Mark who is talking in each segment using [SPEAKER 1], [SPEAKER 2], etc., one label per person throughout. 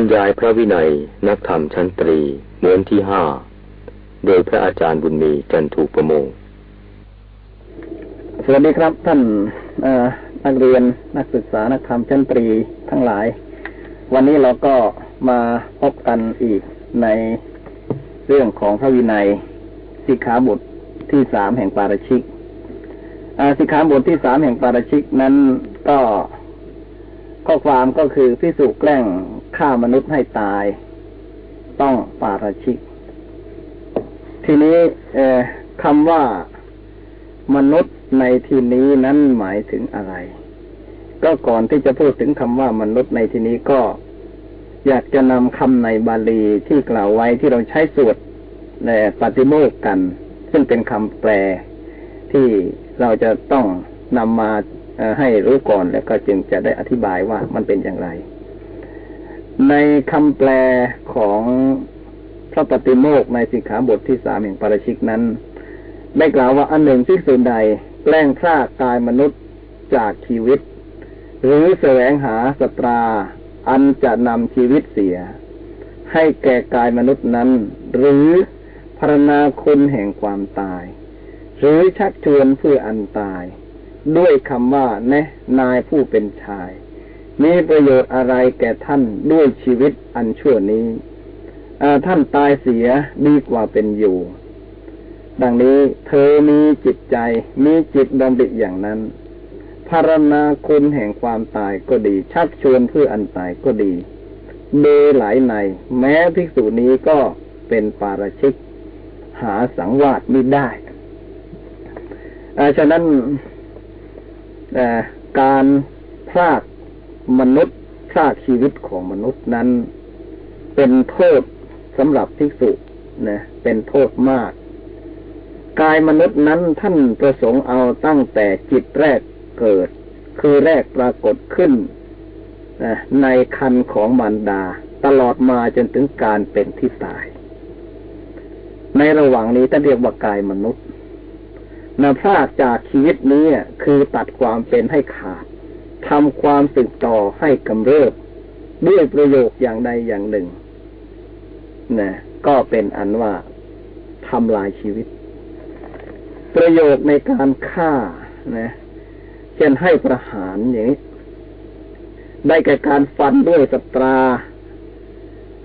[SPEAKER 1] บรรยายพระวินัยนักธรรมชั้นตรีเหม้วนที่ห้า โดยพระอาจารย์บุญมีจันทูประมง
[SPEAKER 2] สวัสดีครับท่านนักเรียนนักศึกษานักธรรมชั้นตรีทั้งหลาย วันนี้เราก็มาพบกันอีกในเรื่องของพระวินัยสิกขาบทที่สามแห่งปาราชิกสิกขาบทที่สามแห่งปาราชิกนั้นก็ข้อความก็คือพิสุแกล้ง ฆ่ามนุษย์ให้ตาย ต้องปาราชิก ทีนี้คำว่ามนุษย์ในที่นี้นั้นหมายถึงอะไร ก็ก่อนที่จะพูดถึงคำว่ามนุษย์ในที่นี้ก็ อยากจะนำคำในบาลีที่กล่าวไว้ที่เราใช้สวดในปฏิโมกกัน ซึ่งเป็นคำแปลที่เราจะต้องนำมาให้รู้ก่อนแล้วก็จึงจะได้อธิบายว่ามันเป็นอย่างไร ในคำแปลของพระปฏิโมกในสิกขาบทที่สามแห่งปาราชิกนั้น ได้กล่าวว่าอันหนึ่งที่สุดใดแกล้งฆ่ากายมนุษย์จากชีวิต หรือแสวงหาสตรา อันจะนำชีวิตเสีย ให้แก่กายมนุษย์นั้น หรือพรณนาคุณแห่งความตาย หรือชักชวนเพื่ออันตาย ด้วยคำว่าแนะนายผู้เป็นชาย มีประโยชน์อะไรแก่ท่านด้วยชีวิตอันชั่วนี้ท่านตายเสียดีกว่าเป็นอยู่ ดังนี้เธอมีจิตใจ มีจิตดำริอย่างนั้นพารณาคุณแห่งความตายก็ดี ชักชวนเพื่ออันตายก็ดีโดหลายใน แม้ภิกษุนี้ก็เป็นปาราชิก หาสังวาสไม่ได้ฉะนั้นการพราก มนุษย์พราชีวิตของมนุษย์นั้น เป็นโทษสำหรับภิกษุนะเป็นโทษมาก กายมนุษย์นั้นท่านประสงค์เอาตั้งแต่จิตแรกเกิด คือแรกปรากฏขึ้นในคันของมารดา ตลอดมาจนถึงการเป็นที่ตาย ในระหว่างนี้ท่านเรียกว่ากายมนุษย์นาพลาดจากชีวิตนี้คือตัดความเป็นให้ขาด ทำความสึกต่อให้กำเริบ ด้วยประโยคอย่างใดอย่างหนึ่งนะก็เป็นอันว่าทำลายชีวิต ประโยชน์ในการฆ่านะเช่นให้ประหารอย่างนี้ ได้แก่การฟันด้วยสตรา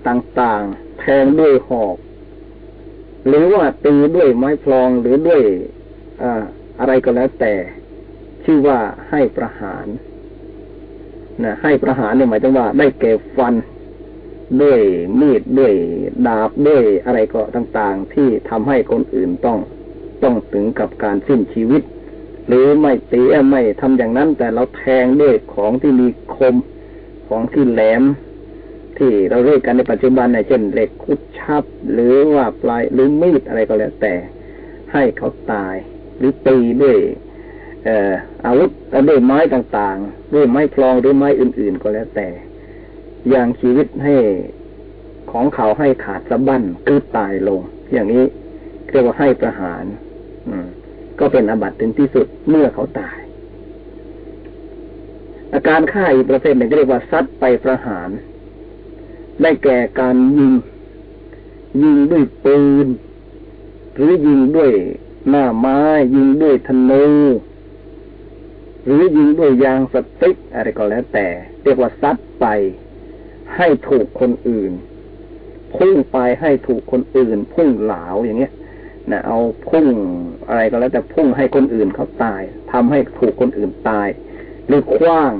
[SPEAKER 2] ต่างๆ แทงด้วยหอก หรือว่าตีด้วยไม้พลองหรือด้วยออะไรก็แล้วแต่ ชื่อว่าให้ประหาร นะให้ประหารเนี่ยหมายถึงว่า ได้แก่ฟันด้วยมีดด้วยดาบด้วยอะไรก็ต่างๆ ที่ทำให้คนอื่นต้องต้องถึงกับการสิ้นชีวิต หรือไม่ตีไม่ทำอย่างนั้น แต่เราแทงด้วยของที่มีคมของที่แหลม ที่เราเรียกกันในปัจจุบันในเช่นเหล็กคุดชับ หรือว่าปลายหรือมีดอะไรก็แล้วแต่ ให้เขาตาย หรือตีด้วย อาวุธด้วยไม้ต่างๆด้วยไม้พลองหรือไม้อื่น ๆ ก็แล้วแต่ อย่างชีวิตให้ของเขาให้ขาดสะบั้นคือตายลง อย่างนี้เรียกว่าให้ประหารก็เป็นอบัติถึงที่สุดเมื่อเขาตาย อาการฆ่าอีกประเภทหนึ่งเรียกว่าซัดไปประหารได้แก่การยิง ยิงด้วยปืน หรือยิงด้วยหน้าไม้ยิงด้วยธนู หรือยิงด้วยยางสติ๊กอะไรก็แล้วแต่ เรียกว่าซัดไป ให้ถูกคนอื่น พุ่งไปให้ถูกคนอื่น พุ่งเหลาอย่างเงี้ยนะเอาพุ่งอะไรก็แล้วแต่พุ่งให้คนอื่นเขาตายทำให้ถูกคนอื่นตาย หรือคว้าง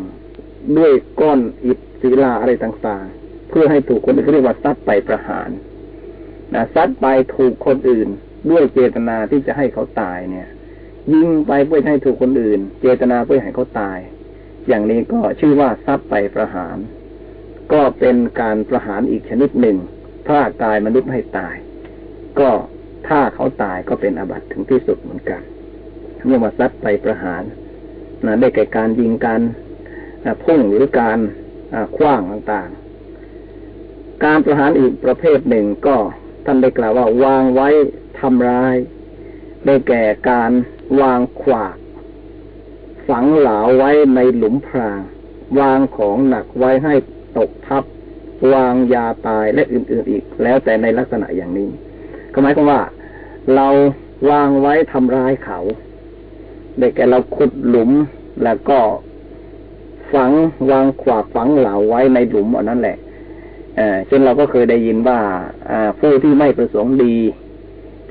[SPEAKER 2] ด้วยก้อนอิฐศิลาอะไรต่างๆ เพื่อให้ถูกคนอื่นเรียกว่าซัดไปประหารนะซัดไปถูกคนอื่น ด้วยเจตนาที่จะให้เขาตายเนี่ย ยิงไปเพื่อให้ถูกคนอื่น เจตนาเพื่อให้เขาตาย อย่างนี้ก็ชื่อว่าซัดไปประหาร ก็เป็นการประหารอีกชนิดหนึ่งถ้ากายมนุษย์ให้ตาย ก็ถ้าเขาตายก็เป็นอาบัติถึงที่สุดเหมือนกันเมื่อมาซัดไปประหารนะได้แก่การยิงการพุ่งหรือการคว้างต่างๆ การประหารอีกประเภทหนึ่งก็ท่านได้กล่าวว่าวางไว้ทำร้าย ได้แก่การวางขวากฝังเหลาไว้ในหลุมพราง วางของหนักไว้ให้ตกทับ วางยาตายและอื่นๆอีก แล้วแต่ในลักษณะอย่างนี้ก็หมายความว่า เราวางไว้ทำร้ายเขาได้แก่เราขุดหลุมแล้วก็ฝังวางขวากฝังเหลาไว้ในหลุมอันนั้นแหละเช่นเราก็เคยได้ยินว่าผู้ที่ไม่ประสงค์ดี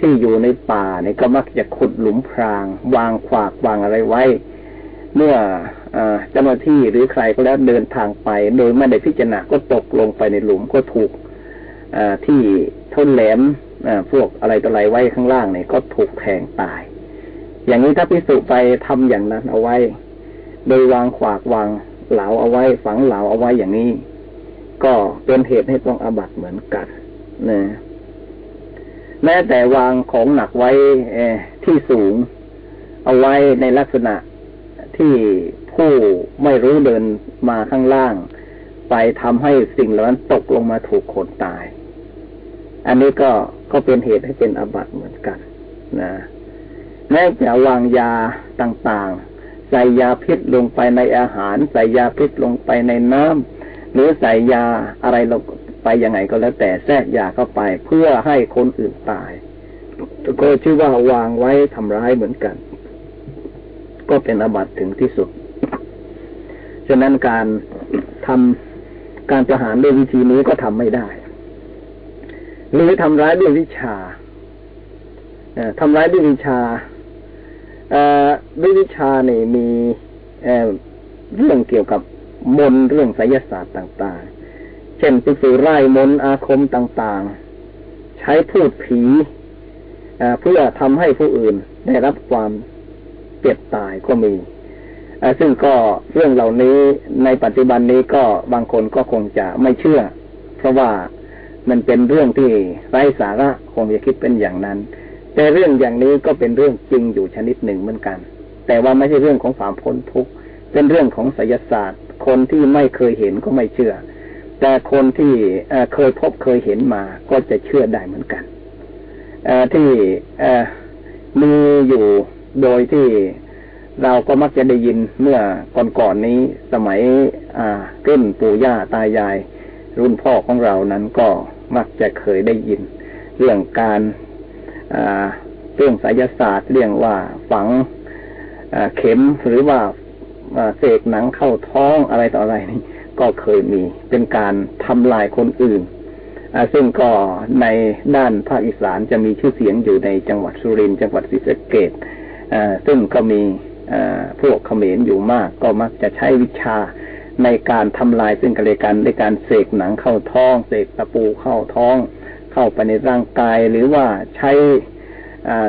[SPEAKER 2] ที่อยู่ในป่าเนี่ยก็มักจะขุดหลุมพราง วางขวากวางอะไรไว้ เมื่อเจ้าหน้าที่หรือใครก็แล้วเดินทางไป โดยไม่ได้พิจารณาก็ตกลงไปในหลุมก็ถูกที่ท่นแหลมพวกอะไรต่ออะไรไว้ข้างล่างเนี่ยก็ถูกแทงตาย อย่างนี้ถ้าพิสูจไปทำอย่างนั้นเอาไว้ โดยวางขวากวางเหลาเอาไว้ ฝังเหลาเอาไว้อย่างนี้ ก็เป็นเหตุให้ต้องอาบัตเหมือนกันนะ แม้แต่วางของหนักไว้ที่สูง เอาไว้ในลักษณะที่ผู้ไม่รู้เดินมาข้างล่าง ไปทำให้สิ่งเหล่านั้นตกลงมาถูกคนตาย อันนี้ก็ก็เป็นเหตุให้เป็นอบัติเหมือนกัน นะแม้จะวางยาต่างๆ ใส่ยาพิษลงไปในอาหาร ใส่ยาพิษลงไปในน้ำหรือใส่ยาอะไรลง ไปยังไงก็แล้วแต่แทรกยาเข้าไปเพื่อให้คนอื่นตาย ก็ชื่อว่าวางไว้ทำร้ายเหมือนกัน ก็เป็นอบัตถึงที่สุด ฉะนั้นการทำการประหารด้วยวิธีนี้ก็ทำไม่ได้ หรือทำร้ายด้วยวิชาทำร้ายด้วยวิชาด้วยวิชาเนี่ยมีเรื่องเกี่ยวกับมนเรื่องไสยศาสตร์ต่าง เช่นพิสูไร่มนอาคมต่างๆ ใช้พูดผีเพื่อทำให้ผู้อื่นได้รับความเจ็บตายก็มีซึ่งก็เรื่องเหล่านี้ในปัจจุบันนี้ก็บางคนก็คงจะไม่เชื่อ เพราะว่ามันเป็นเรื่องที่ไร้สาระคงจะคิดเป็นอย่างนั้น แต่เรื่องอย่างนี้ก็เป็นเรื่องจริงอยู่ชนิดหนึ่งเหมือนกัน แต่ว่าไม่ใช่เรื่องของความพ้นทุกข์เป็นเรื่องของไสยศาสตร์ คนที่ไม่เคยเห็นก็ไม่เชื่อ แต่คนที่เคยพบเคยเห็นมาก็จะเชื่อได้เหมือนกันที่มีอยู่โดยที่เราก็มักจะได้ยินเมื่อก่อนๆนนี้สมัยอ่ารุ่นปู่ย่าตายาย รุ่นพ่อของเรานั้นก็มักจะเคยได้ยิน เรื่องการเรื่องสายศาสตร์เรื่องว่าฝังเข็มหรือว่าเสกหนังเข้าท้องอะไรต่ออะไรนี่ ก็เคยมี เป็นการทำลายคนอื่นซึ่งก็ในด้านภาคอีสานจะมีชื่อเสียงอยู่ในจังหวัดสุรินทร์จังหวัดศรีสะเกดซึ่งก็มีพวกเขมรอยู่มาก ก็มักจะใช้วิชาในการทำลายซึ่งกันและกันในการเสกหนังเข้าท้องเสกตะปูเข้าท้อง เข้าไปในร่างกายหรือว่าใช้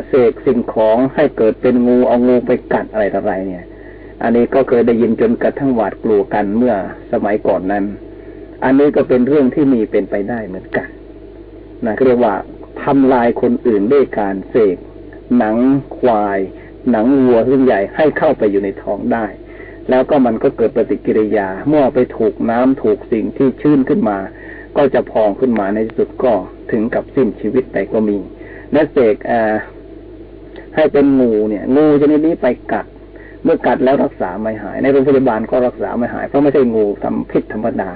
[SPEAKER 2] เสกสิ่งของให้เกิดเป็นงูเอางูไปกัดอะไรต่ออะไรเนี่ย อันนี้ก็เคยได้ยินจนกระทั่งหวาดกลัวกันเมื่อสมัยก่อนนั้น อันนี้ก็เป็นเรื่องที่มีเป็นไปได้เหมือนกันนะเรียกว่าทำลายคนอื่นด้วยการเสกหนังควาย หนังวัวซึ่งใหญ่ให้เข้าไปอยู่ในท้องได้ แล้วก็มันก็เกิดปฏิกิริยาเมื่อไปถูกน้ำถูกสิ่งที่ชื้นขึ้นมา ก็จะพองขึ้นมาในที่สุดก็ถึงกับสิ้นชีวิตไปก็มีและเสกให้เป็นงูเนี่ย งูชนิดนี้ไปกัด เมื่อกัดแล้วรักษาไม่หาย ในโรงพยาบาลก็รักษาไม่หาย เพราะไม่ใช่งูทำพิษธรรมดา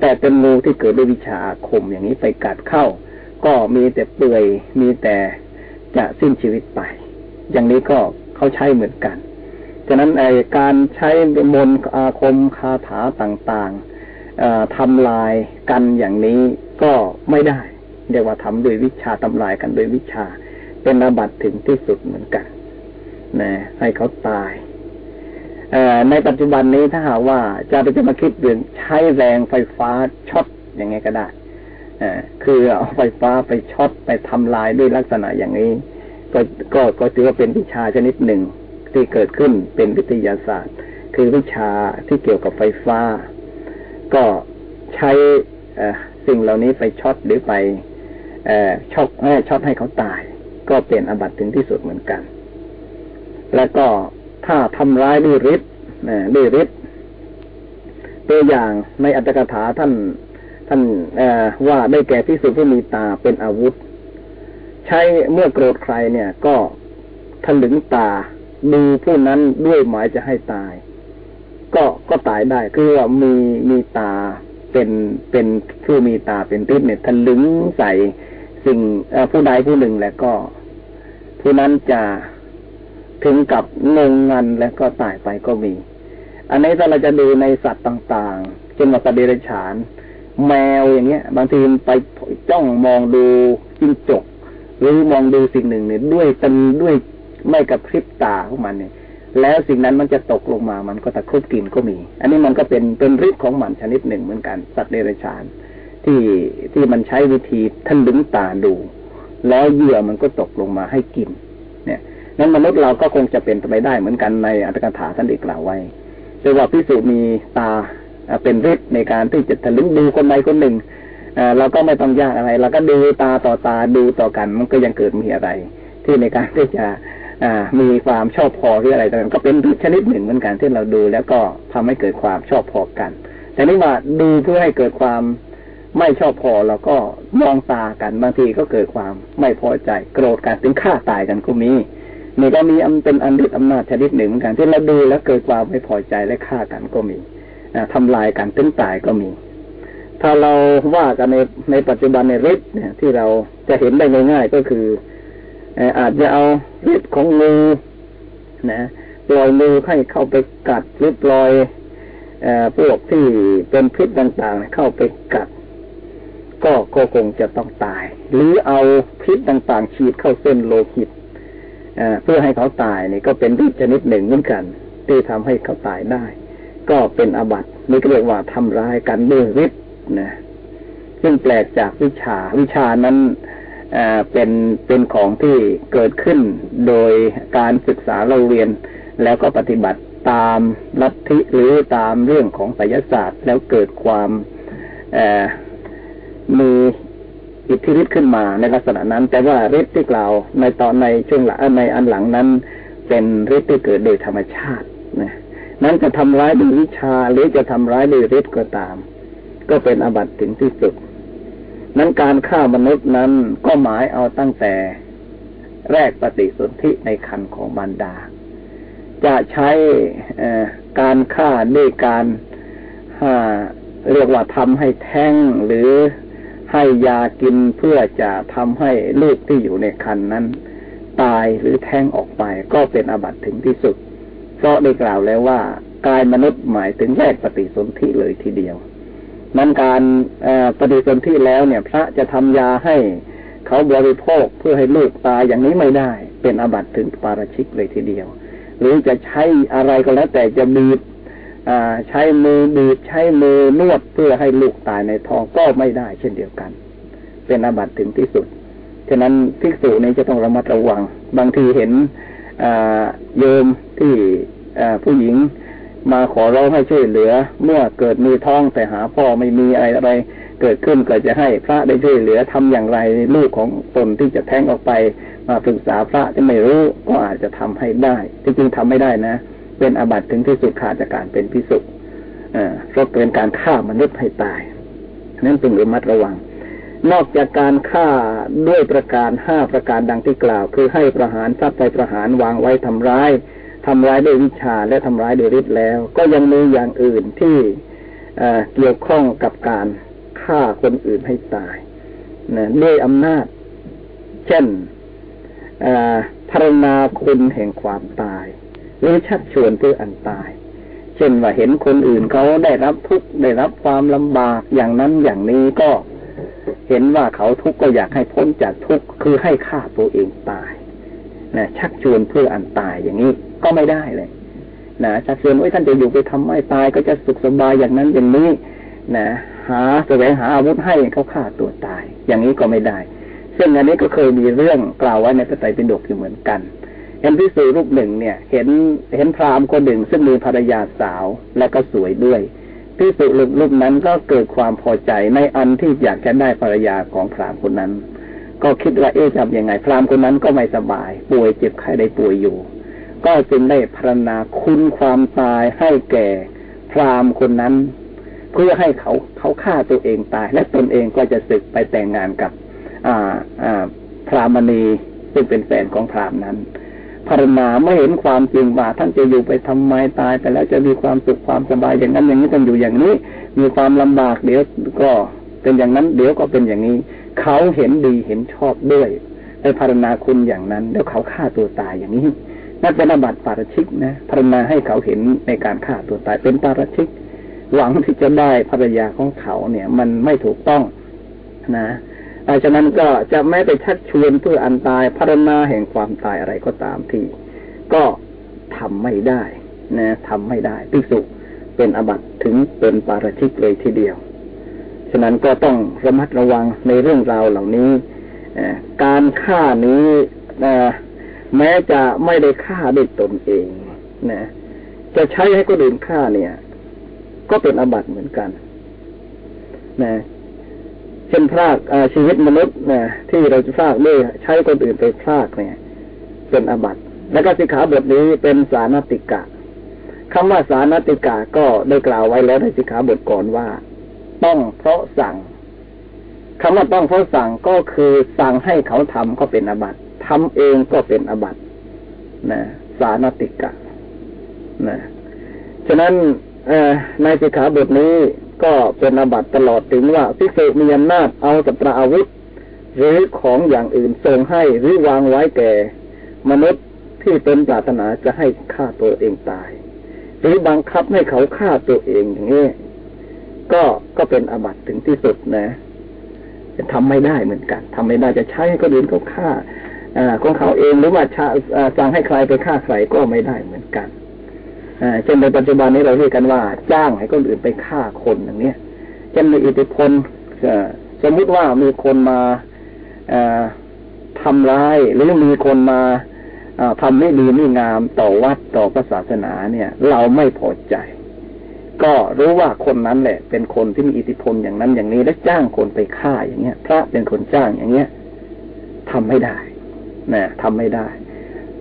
[SPEAKER 2] แต่เป็นงูที่เกิดด้วยวิชาคมอย่างนี้ไปกัดเข้า ก็มีแต่เปื่อยมีแต่จะสิ้นชีวิตไป อย่างนี้ก็เขาใช้เหมือนกันฉะนั้นไอการใช้มนอาคมคาถาต่างๆทำลายกันอย่างนี้ก็ไม่ได้เรียกว่าทำโดยวิชาทำลายกันโดยวิชา เป็นอาบัติถึงที่สุดเหมือนกันนะให้เขาตาย ในปัจจุบันนี้ถ้าหากว่าจะไปจะมาคิดเรื่องใช้แรงไฟฟ้าช็อตอย่างไงก็ได้คือเอาไฟฟ้าไปช็อตไปทำลายด้วยลักษณะอย่างนี้ ก็ก็ก็ถือว่าเป็นวิชาชนิดหนึ่งที่เกิดขึ้นเป็นวิทยาศาสตร์ คือวิชาที่เกี่ยวกับไฟฟ้า ก็ใช้สิ่งเหล่านี้ไปช็อตหรือไปช็อกให้ช็อตให้เขาตาย ก็เป็นอบัตถึงที่สุดเหมือนกัน แล้วก็ ถ้าทำร้ายด้วยฤทธิ์ด้วยฤทธิ์ตัวอย่างในอัตถกถาท่าน ท่านว่าได้แก่ที่สุดที่มีตาเป็นอาวุธ ใช้เมื่อโกรธใครเนี่ย ก็ทะลึงตาดูผู้นั้นด้วยหมายจะให้ตาย ก็ก็ตายได้คือว่ามีมีตาเป็นเป็นผู้มีตาเป็นฤทธิ์เนี่ยทะลึงใส่สิ่งผู้ใดผู้หนึ่งแล้วก็ ผู้นั้นจะ ถึงกับงงงันแล้วก็ตายไปก็มี อันนี้ถ้าเราจะดูในสัตว์ต่างๆเช่นว่าสัตว์เดรัจฉาน แมวอย่างเงี้ย บางทีไปจ้องมองดูจิ้งจก หรือมองดูสิ่งหนึ่งเนี่ยด้วยตันด้วยไม่กระพริบตาของมันเนี่ย แล้วสิ่งนั้นมันจะตกลงมามันก็ตะครุบกินก็มี อันนี้มันก็เป็นเป็นฤทธิ์ของมันชนิดหนึ่งเหมือนกันสัตว์เดรัจฉาน ที่ที่มันใช้วิธีท่านลึงตาดู แล้วเหยื่อมันก็ตกลงมาให้กิน นั้นมนุษย์เราก็คงจะเป็นไปได้เหมือนกันในอัตถกถาท่านได้กล่าวไว้แต่ว่าพิสูจน์มีตาเป็นฤทธิ์ในการที่จะทะลึงดูคนใดคนหนึ่งเราก็ไม่ต้องยากอะไรเราก็ดูตาต่อตาดูต่อกันมันก็ยังเกิดมีอะไร ที่ในการที่จะมีความชอบพอหรืออะไรต่างๆก็เป็นชนิดหนึ่งเหมือนกันที่เราดู แล้วก็ทำให้เกิดความชอบพอกัน แต่นี่ว่าดูเพื่อให้เกิดความไม่ชอบพอเราก็มองตากันบางทีก็เกิดความไม่พอใจโกรธกันถึงฆ่าตายกันก็มี นี่ก็มีอันเป็นอันฤทธิ์อำนาจชนิดหนึ่งเหมือนกันที่เราดูแล้วเกิดความไม่พอใจและฆ่ากันก็มีอทำลายกันถึงตายก็มี ถ้าเราว่ากันในในปัจจุบันในฤทธิ์เนี่ยที่เราจะเห็นได้ง่ายๆก็คืออาจจะเอาฤทธิ์ของงูนะปล่อยมือให้เข้าไปกัดหรือปล่อยพวกที่เป็นพิษต่างๆ เข้าไปกัด ก็ก็คงจะต้องตาย หรือเอาพิษต่างๆ ฉีดเข้าเส้นโลหิต เพื่อให้เขาตายนี่ก็เป็นฤทธิ์ชนิดหนึ่งเหมือนกัน ที่ทำให้เขาตายได้ ก็เป็นอบัตนี่เรียกว่าทำร้ายกันด้วยฤทธิ์นะซึ่งแปลกจากวิชาวิชานั้นเป็นเป็นของที่เกิดขึ้นโดยการศึกษาเราเรียน แล้วก็ปฏิบัติตามลัทธิหรือตามเรื่องของไสยศาสตร์ แล้วเกิดความมี อิทธิฤทธิ์ขึ้นมาในลักษณะนั้น แต่ว่าฤทธิ์ที่กล่าวในตอนในช่วงหลังในอันหลังนั้น เป็นฤทธิ์ที่เกิดโดยธรรมชาตินะนั้นจะทำร้ายด้วยวิชาหรือจะทำร้ายด้วยฤทธิ์ก็ตาม ก็เป็นอบัติถึงที่สุด นั้นการฆ่ามนุษย์นั้นก็หมายเอาตั้งแต่แรกปฏิสนธิในคันของบรรดา จะใช้การฆ่าด้วยการเรียกว่าทำให้แท้งหรือ ให้ยากินเพื่อจะทำให้ลูกที่อยู่ในคันนั้น ตายหรือแท้งออกไปก็เป็นอบัติถึงที่สุด เพราะได้กล่าวแล้วว่ากายมนุษย์หมายถึงแรกปฏิสนธิเลยทีเดียว นั้นการปฏิสนธิแล้วเนี่ย พระจะทำยาให้เขาบริโภคเพื่อให้ลูกตายอย่างนี้ไม่ได้ เป็นอบัติถึงปาราชิกเลยทีเดียว หรือจะใช้อะไรก็แล้วแต่จะบีบ ใช้มือบีบใช้มือนวดเพื่อให้ลูกตายในท้องก็ไม่ได้เช่นเดียวกัน เป็นอาบัติถึงที่สุดฉะนั้นภิกษุนี้จะต้องระมัดระวัง บางทีเห็นโยมที่ผู้หญิงมาขอร้องให้ช่วยเหลือ เมื่อเกิดมีท้องแต่หาพ่อไม่มีอะไรอะไร เกิดขึ้นก็จะให้พระได้ช่วยเหลือทำอย่างไรลูกของตนที่จะแท้งออกไป มาปรึกษาพระที่ไม่รู้ก็อาจจะทำให้ได้จริงๆทำไม่ได้นะ เป็นอาบัติถึงที่สุดขาดจากการเป็นพิสุเพราะเป็นการฆ่ามนุษย์ให้ตายนั้นจึงระมัดระวัง นอกจากการฆ่าด้วยประการห้าประการดังที่กล่าว คือให้ประหารทรัพย์ไปประหารวางไว้ทำร้ายทำร้ายด้วยวิชาและทำร้ายด้วยฤทธิ์แล้ว ก็ยังมีอย่างอื่นที่เกี่ยวข้องกับการฆ่าคนอื่นให้ตายนะด้วยอำนาจ เช่นพารณาคุณแห่งความตาย หรือชักชวนเพื่ออันตาย เช่นว่าเห็นคนอื่นเขาได้รับทุกข์ได้รับความลำบากอย่างนั้นอย่างนี้ก็เห็นว่าเขาทุกข์ก็อยากให้พ้นจากทุกข์คือให้ฆ่าตัวเองตายนะชักชวนเพื่ออันตายอย่างนี้ก็ไม่ได้เลยนะชักชวนว่าท่านจะอยู่ไปทำไม่ตายก็จะสุขสบายอย่างนั้นอย่างนี้นะหาแสวงหาอาวุธให้เขาฆ่าตัวตาย อย่างนี้ก็ไม่ได้ ซึ่งอันนี้ก็เคยมีเรื่องกล่าวไว้ในพระไตรปิฎกอยู่เหมือนกัน เห็นพิสูรูปหนึ่งเนี่ย เห็นเห็นพราหมณ์คนหนึ่งซึ่งมีภรรยาสาวและก็สวยด้วยพิสูรรูปนั้นก็เกิดความพอใจในอันที่อยากจะได้ภรรยาของพราหมณ์คนนั้น ก็คิดว่าเอ๊ะทำยังไง พราหมณ์คนนั้นก็ไม่สบาย ป่วยเจ็บไข้ได้ป่วยอยู่ ก็จึงได้พรณนาคุณความตายให้แก่พราหมณ์คนนั้น เพื่อให้เขาเขาฆ่าตัวเองตาย และตนเองก็จะศึกไปแต่งงานกับ อ่าอ่าพรามณีซึ่งเป็นแฟนของพราหมณ์นั้น ภารณาไม่เห็นความจริงว่าท่านจะอยู่ไปทำไมตายไปแล้วจะมีความสุขความสบายอย่างนั้นอย่างนี้ต้องอยู่อย่างนี้ มีความลำบากเดี๋ยวก็เป็นอย่างนั้นเดี๋ยวก็เป็นอย่างนี้ เขาเห็นดีเห็นชอบด้วยในพารณาคุณอย่างนั้นแล้วเขาฆ่าตัวตายอย่างนี้นั่นเป็นอบัติปาราชิกนะพารณาให้เขาเห็นในการฆ่าตัวตายเป็นปาราชิก หวังที่จะได้ภรรยาของเขาเนี่ย มันไม่ถูกต้องนะ ดังนั้นก็จะแม้ไปชักชวนเพื่ออันตายพารณาแห่งความตายอะไรก็ตามที่ ก็ทำไม่ได้นะทำไม่ได้ภิกษุเป็นอบัตถึงเป็นปาราชิกเลยทีเดียว ฉะนั้นก็ต้องระมัดระวังในเรื่องราวเหล่านี้การฆ่านี้แม้จะไม่ได้ฆ่าด้วยตนเองนะจะใช้ให้คนอื่นฆ่าเนี่ย ก็เป็นอบัตเหมือนกัน นะ เช่นพรากชีวิตมนุษย์นะที่เราจะพรากด้วยใช้คนอื่นไปพรากเนี่ย เป็นอบัตแล้วก็สิกขาบทนี้เป็นสานติกะคำว่าสานติกาก็ได้กล่าวไว้แล้วในสิกขาบทก่อนว่า ต้องเพราะสั่งคำว่าต้องเพราะสั่งก็คือสั่งให้เขาทำก็เป็นอบัตทำเองก็เป็นอบัตนะสานติกะนะฉะนั้นในสิกขาบทนี้ ก็เป็นอาบัตตลอดถึงว่าพิเศษมีอำนาจเอาสัตราอาวุธ หรือของอย่างอื่นส่งให้หรือวางไว้แก่ มนุษย์ที่เป็นปรารถนาจะให้ฆ่าตัวเองตาย หรือบังคับให้เขาฆ่าตัวเองอย่างนี้ก็ก็เป็นอาบัตถึงที่สุดนะจะทำไม่ได้เหมือนกันทำไม่ได้จะใช้ให้คนอื่นเขาฆ่าอของเขาเองหรือว่าสั่งให้ใครไปฆ่าใครก็ไม่ได้เหมือนกัน เช่นในปัจจุบันนี้เราเรียกกันว่า จ้างให้คนอื่นไปฆ่าคนอย่างนี้เช่นในอิทธิพลสมมุติว่ามีคนมาทำร้ายหรือมีคนมาทำไม่ดีไม่งามต่อวัดต่อศาสนาเนี่ย เราไม่พอใจ ก็รู้ว่าคนนั้นแหละ เป็นคนที่มีอิทธิพลอย่างนั้นอย่างนี้และจ้างคนไปฆ่าอย่างเงี้ย พระเป็นคนจ้างอย่างเงี้ยทำไม่ได้นะทำไม่ได้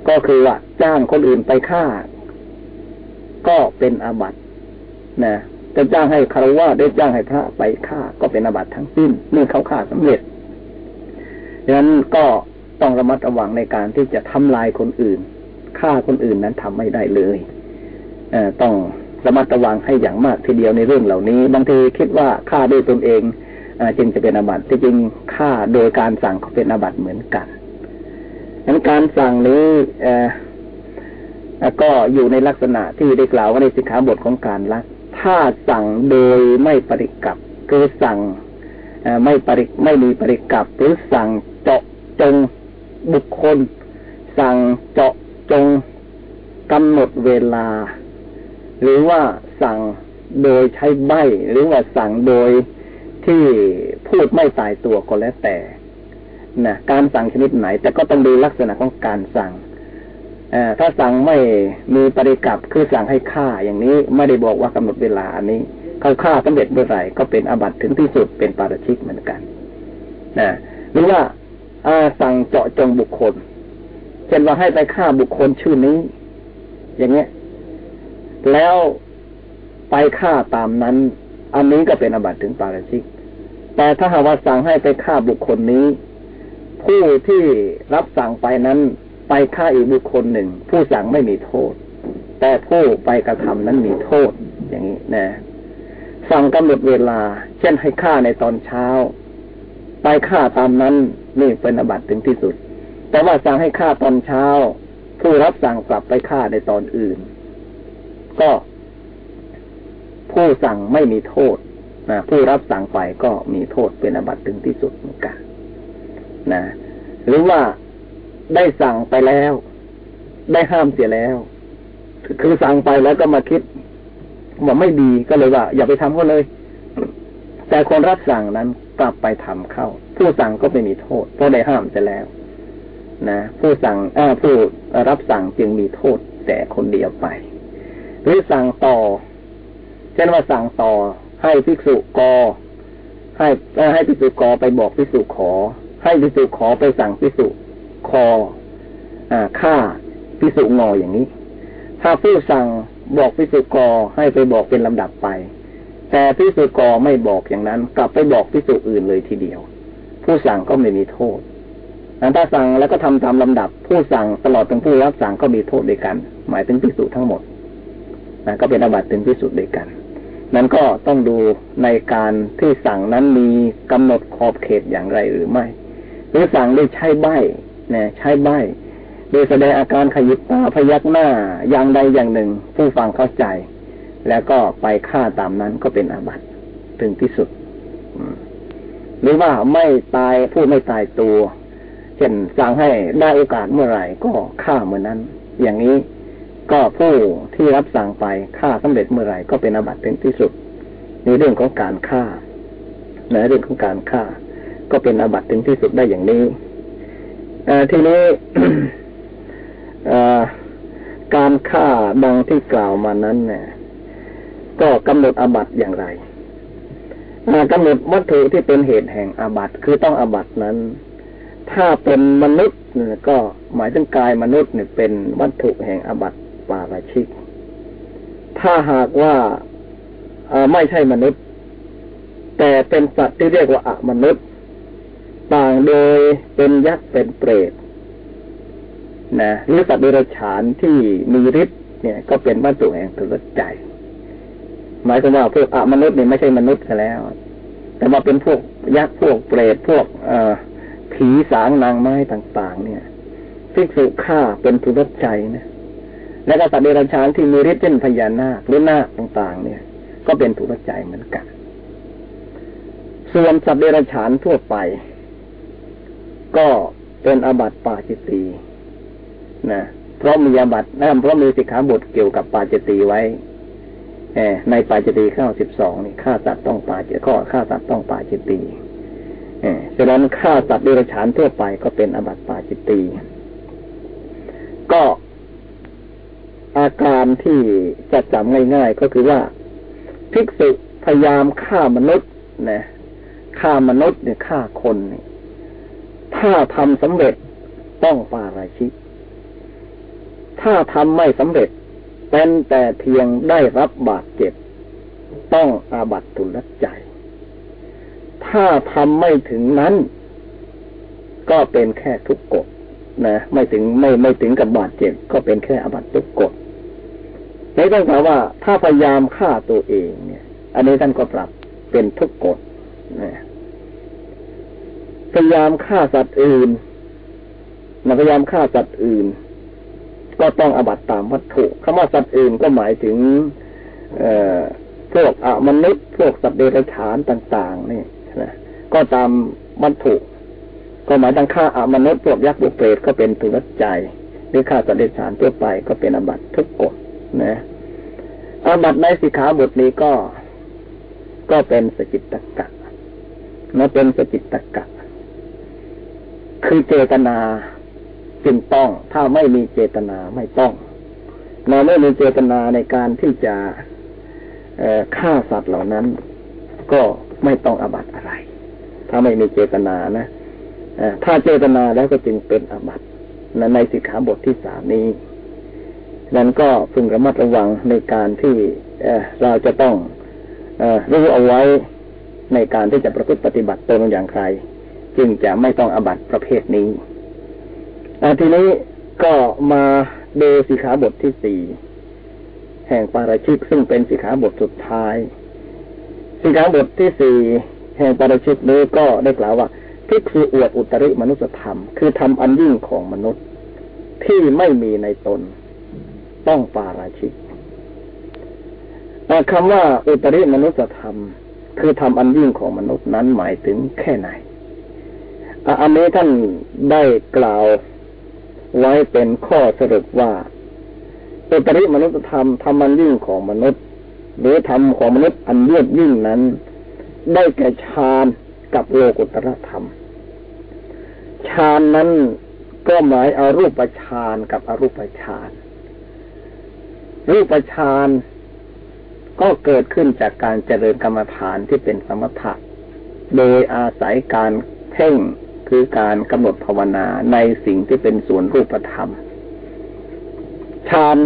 [SPEAKER 2] ก็คือว่าจ้างคนอื่นไปฆ่า ก็เป็นอาบัตินะจะจ้างให้คารวะได้จ้างให้พระไปฆ่าก็เป็นอาบัติทั้งสิ้นเมื่อเขาฆ่าสำเร็จดังนั้นก็ต้องระมัดระวังในการที่จะทำลายคนอื่นฆ่าคนอื่นนั้นทำไม่ได้เลยเอต้องระมัดระวังให้อย่างมากทีเดียวในเรื่องเหล่านี้ บางทีคิดว่าฆ่าด้วยตนเองอจึงจะเป็นอาบัติที่จริงฆ่าโดยการสั่งก็เป็นอาบัติเหมือนกันดังนั้นการสั่งนี้อ ก็อยู่ในลักษณะที่ได้กล่าวว่าในสิกขาบทของการละถ้าสั่งโดยไม่ปริกับคือสั่งไม่ปริไม่มีปริกับหรือสั่งเจาะจงบุคคล สั่งเจาะจงกำหนดเวลา หรือว่าสั่งโดยใช้ใบหรือว่าสั่งโดยที่พูดไม่ตายตัวก็แล้วแต่นะการสั่งชนิดไหน แต่ก็ต้องดูลักษณะของการสั่ง ถ้าสั่งไม่มีปริกับคือสั่งให้ฆ่าอย่างนี้ไม่ได้บอกว่ากำหนดเวลาอันนี้ เขาฆ่าสำเร็จเมื่อไหร่ก็เป็นอาบัติถึงที่สุดเป็นปาราชิกเหมือนกันนะหรือว่าสั่งเจาะจงบุคคล เช่นว่าให้ไปฆ่าบุคคลชื่อนี้ อย่างเงี้ย แล้วไปฆ่าตามนั้น อันนี้ก็เป็นอบัติถึงปาราชิก แต่ถ้าหากว่าสั่งให้ไปฆ่าบุคคลนี้ ผู้ที่รับสั่งไปนั้น ไปฆ่าอีกบุคคลหนึ่ง ผู้สั่งไม่มีโทษ แต่ผู้ไปกระทำนั้นมีโทษ อย่างนี้นะสั่งกำหนดเวลา เช่นให้ฆ่าในตอนเช้า ไปฆ่าตามนั้นนี่เป็นอบัติถึงที่สุด แต่ว่าสั่งให้ฆ่าตอนเช้า ผู้รับสั่งกลับไปฆ่าในตอนอื่น ก็ผู้สั่งไม่มีโทษนะผู้รับสั่งไปก็มีโทษเป็นอบัติถึงที่สุดเหมือนกันนะ หรือว่า ได้สั่งไปแล้ว ได้ห้ามเสียแล้ว คือสั่งไปแล้วก็มาคิดว่าไม่ดีก็เลยว่า อย่าไปทำก็เลย แต่คนรับสั่งนั้นกลับไปทำเข้า ผู้สั่งก็ไม่มีโทษ เพราะได้ห้ามจะแล้ว นะผู้สั่งอผู้รับสั่งจึงมีโทษ แต่คนเดียวไป หรือสั่งต่อ เช่นว่าสั่งต่อ ให้ภิกษุกอให้ให้ภิกษุกอไปบอกภิกษุขอ ให้ภิกษุขอไปสั่งภิกษุ คออ่าฆ่าภิกษุงออย่างนี้ ถ้าผู้สั่งบอกภิกษุกอให้ไปบอกเป็นลำดับไป แต่พิสุกอไม่บอกอย่างนั้น กลับไปบอกพิสุอื่นเลยทีเดียว ผู้สั่งก็ไม่มีโทษนั้นถ้าสั่งแล้วก็ทำตามลำดับ ผู้สั่งตลอดถึงผู้รับสั่งก็มีโทษด้วยกัน หมายถึงพิสุทั้งหมดนะก็เป็นอาบัติถึงพิสุด้วยกัน นั้นก็ต้องดูในการที่สั่งนั้นมีกำหนดขอบเขตอย่างไรหรือไม่ หรือสั่งด้วยใช้ใบ นี่ยใช้ใบโดยแสดงอาการขยิบตาพยักหน้าอย่างใดอย่างหนึ่ง ผู้ฟังเข้าใจ แล้วก็ไปฆ่าตามนั้นก็เป็นอาบัติถึงที่สุดหรือว่าไม่ตายผู้ไม่ตายตัวเช่นสั่งให้ได้โอกาสเมื่อไหร่ก็ฆ่าเมื่อนั้น อย่างนี้ก็ผู้ที่รับสั่งไปฆ่าสำเร็จเมื่อไหร่ก็เป็นอาบัติเป็นที่สุดในเรื่องของการฆ่าในเรื่องของการฆ่า ก็เป็นอาบัติถึงที่สุดได้อย่างนี้ ทีนี้การฆ่าดังที่กล่าวมานั้นเนี่ยก็กำหนดอาบัตอย่างไรกำหนดวัตถุที่เป็นเหตุแห่งอาบัตคือต้องอาบัตนั้น ถ้าเป็นมนุษย์ก็หมายถึงกายมนุษย์เนี่ยเป็นวัตถุแห่งอาบัตปาราชิก ถ้าหากว่าไม่ใช่มนุษย์ แต่เป็นสัตว์ที่เรียกว่าอมนุษย์ ต่างโดยเป็นยักษ์เป็นเปรตนะหรือสัตว์เดรัจฉานที่มีฤทธิ์เนี่ย ก็เป็นวัตถุแห่งทุรใจ หมายถึงว่าพวกอมนุษย์เนี่ยไม่ใช่มนุษย์แล้ว แต่ว่าเป็นพวกยักษ์พวกเปรตพวก เอผีสางนางไม้ต่าง ๆ เนี่ยที่สุฆ่าเป็นทุรใจนะและก็สัตว์เดรัจฉานที่มีฤทธิ์เช่นพญานาคหรือนาคต่าง ๆ เนี่ย ก็เป็นทุรใจเหมือนกัน ส่วนสัตว์เดรัจฉานทั่วไป ก็เป็นอบัติปาจิตีนะเพราะมีอาบัตินะเพราะมีสิกขาบทเกี่ยวกับปาจิตีไว้ในปาจิตีข้าสิบสองนี่ฆ่าสัตว์ต้องปาจิตข้อฆ่าสัตว์ต้องปาจิตีฉะนั้นฆ่าสัตว์เดรัจฉานทั่วไปก็เป็นอบัติปาจิตีก็อาการที่จะจำง่ายๆ ก็คือว่าภิกษุพยายามฆ่ามนุษย์นะฆ่ามนุษย์เนี่ยฆ่าคนเนี่ย ถ้าทำสำเร็จต้องปาราชิกถ้าทำไม่สำเร็จ เป็นแต่เพียงได้รับบาดเจ็บ ต้องอาบัตทุลใจ ถ้าทำไม่ถึงนั้น ก็เป็นแค่ทุกกฎนะ ไม่ถึงไม่ไม่ถึงกับบาดเจ็บ ก็เป็นแค่อาบัตทุกกฎในท่านกล่าวว่าถ้าพยายามฆ่าตัวเองเนี่ย อันนี้ท่านก็ปรับเป็นทุกกฎนะ พยายามฆ่าสัตว์อื่นนะพยายามฆ่าสัตว์อื่น ก็ต้องอบัตตามวัตถุคำว่าสัตว์อื่นก็หมายถึง เอ่อพวกอมนุษย์พวกสัตว์เดรัจฉานต่าง ๆ นี่นะก็ตามวัตถุ ก็หมายถึงฆ่าอมนุษย์พวกยักษ์บุเปรตก็เป็นตุลใจหรือฆ่าสัตว์เดรัจฉานทั่วไปก็เป็นอบัตทุกกฎนะอาบัตในสิกขาบทนี้ก็ ก็เป็นสจิตตกะนะเป็นสจิตตกะ คือเจตนาจึงต้อง ถ้าไม่มีเจตนาไม่ต้อง เราไม่มีเจตนาในการที่จะฆ่าสัตว์เหล่านั้น ก็ไม่ต้องอาบัตอะไร ถ้าไม่มีเจตนานะถ้าเจตนาแล้วก็จึงเป็นอาบัตในสิกขาบทที่สามนี้ นั้นก็พึงระมัดระวังในการที่เราจะต้องอรู้เอาไว้ในการที่จะประพฤติปฏิบัติตนอย่างไร จึงจะไม่ต้องอบัตประเภทนี้ทีนี้ก็มาดูสิขาบทที่สี่แห่งปาราชิกซึ่งเป็นสิขาบทสุดท้าย สิขาบทที่สี่แห่งปาราชิกนี้ก็ได้กล่าวว่าที่คืออวดอุตริมนุสธรรม คือทำอันยิ่งของมนุษย์ที่ไม่มีในตน ต้องปาราชิกคำว่าอุตริมนุสธรรม คือทำอันยิ่งของมนุษย์นั้นหมายถึงแค่ไหน อันนี้ท่านได้กล่าวไว้เป็นข้อสรุปว่าอุตริมนุษยธรรมทำอันยิ่งของมนุษย์ หรือธรรมของมนุษย์อันเยือกยิ่งนั้น ได้แก่ฌานกับโลกุตรธรรมฌานนั้นก็หมายอารูปฌานกับอรูปฌานรูปฌานก็เกิดขึ้นจากการเจริญกรรมฐานที่เป็นสมถะ โดยอาศัยการเพ่ง คือการกำหนดภาวนาในสิ่งที่เป็นส่วนรูปธรรมฌาน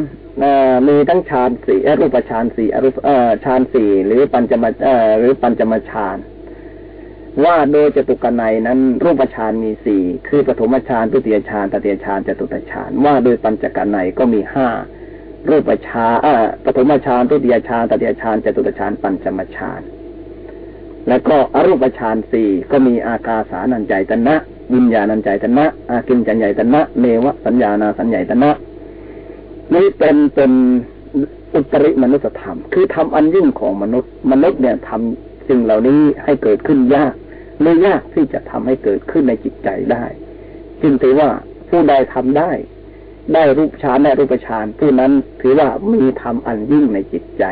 [SPEAKER 2] มีทั้งฌานสี่รูปฌานสี่อรูปฌานสี่หรือปัญจมหรือปัญจมฌานว่าโดยจตุกนัยนั้น รูปฌานมีสี่คือปฐมฌานตุติยฌานตติยฌานจตุตฌานว่าโดยปัญจกนัยก็มีห้ารูปฌานปฐมฌานทุติยฌานตติยฌานจตุตฌานปัญจมาฌาน แล้วก็อรูปฌานสี่ก็มีอากาสานัญจตนะ วิญญาณัญจตนะ อากินจัญญายตนะเนวสัญญานาสัญญายตนะนี่เป็นเป็นอุตริมนุสธรรม คือทำอันยิ่งของมนุษย์ มนุษย์เนี่ยทำสิ่งเหล่านี้ให้เกิดขึ้นยากไม่ยากที่จะทำให้เกิดขึ้นในจิตใจได้จึงถือว่าผู้ใดทำได้ ได้รูปฌานได้รูปฌานผู้นั้นถือว่ามีธรรมอันยิ่งในจิตใจ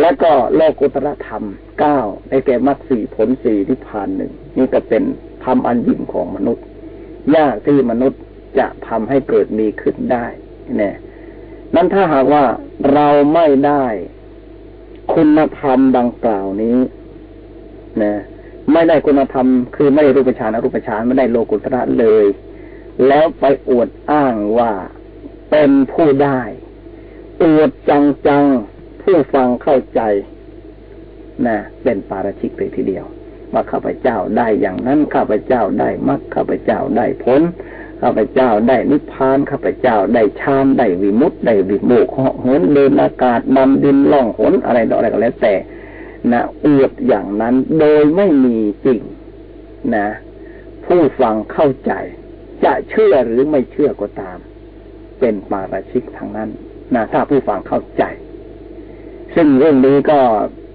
[SPEAKER 2] แล้วก็โลกุตรธรรมเก้าได้แก่มรรคสี่ผลสี่ที่ผ่านหนึ่งนี่ก็เป็นธรรมอันยิ่งของมนุษย์ ยากที่มนุษย์จะทำให้เกิดมีขึ้นได้เนี่ยนั้นถ้าหากว่าเราไม่ได้คุณธรรมดังกล่าวนี้นะไม่ได้คุณธรรม คือไม่ได้รูปฌานอรูปฌานไม่ได้โลกุตระเลย แล้วไปอวดอ้างว่าเป็นผู้ได้ อวดจังจัง ผู้ฟังเข้าใจนะเป็นปาราชิกเลยทีเดียวว่าข้าพเจ้าได้อย่างนั้นข้าพเจ้าได้มรรคข้าพเจ้าได้ผลข้าพเจ้าได้นิพพานข้าพเจ้าได้ฌานได้วิมุตติได้วิโมกเหาะเหินเดินอากาศนำดินล่องหนอะไรต่ออะไรก็แล้วแต่นะอวดอย่างนั้นโดยไม่มีจริงนะ ผู้ฟังเข้าใจ จะเชื่อหรือไม่เชื่อก็ตาม เป็นปาราชิกทางนั้นนะถ้าผู้ฟังเข้าใจ ซึ่งเรื่องนี้ก็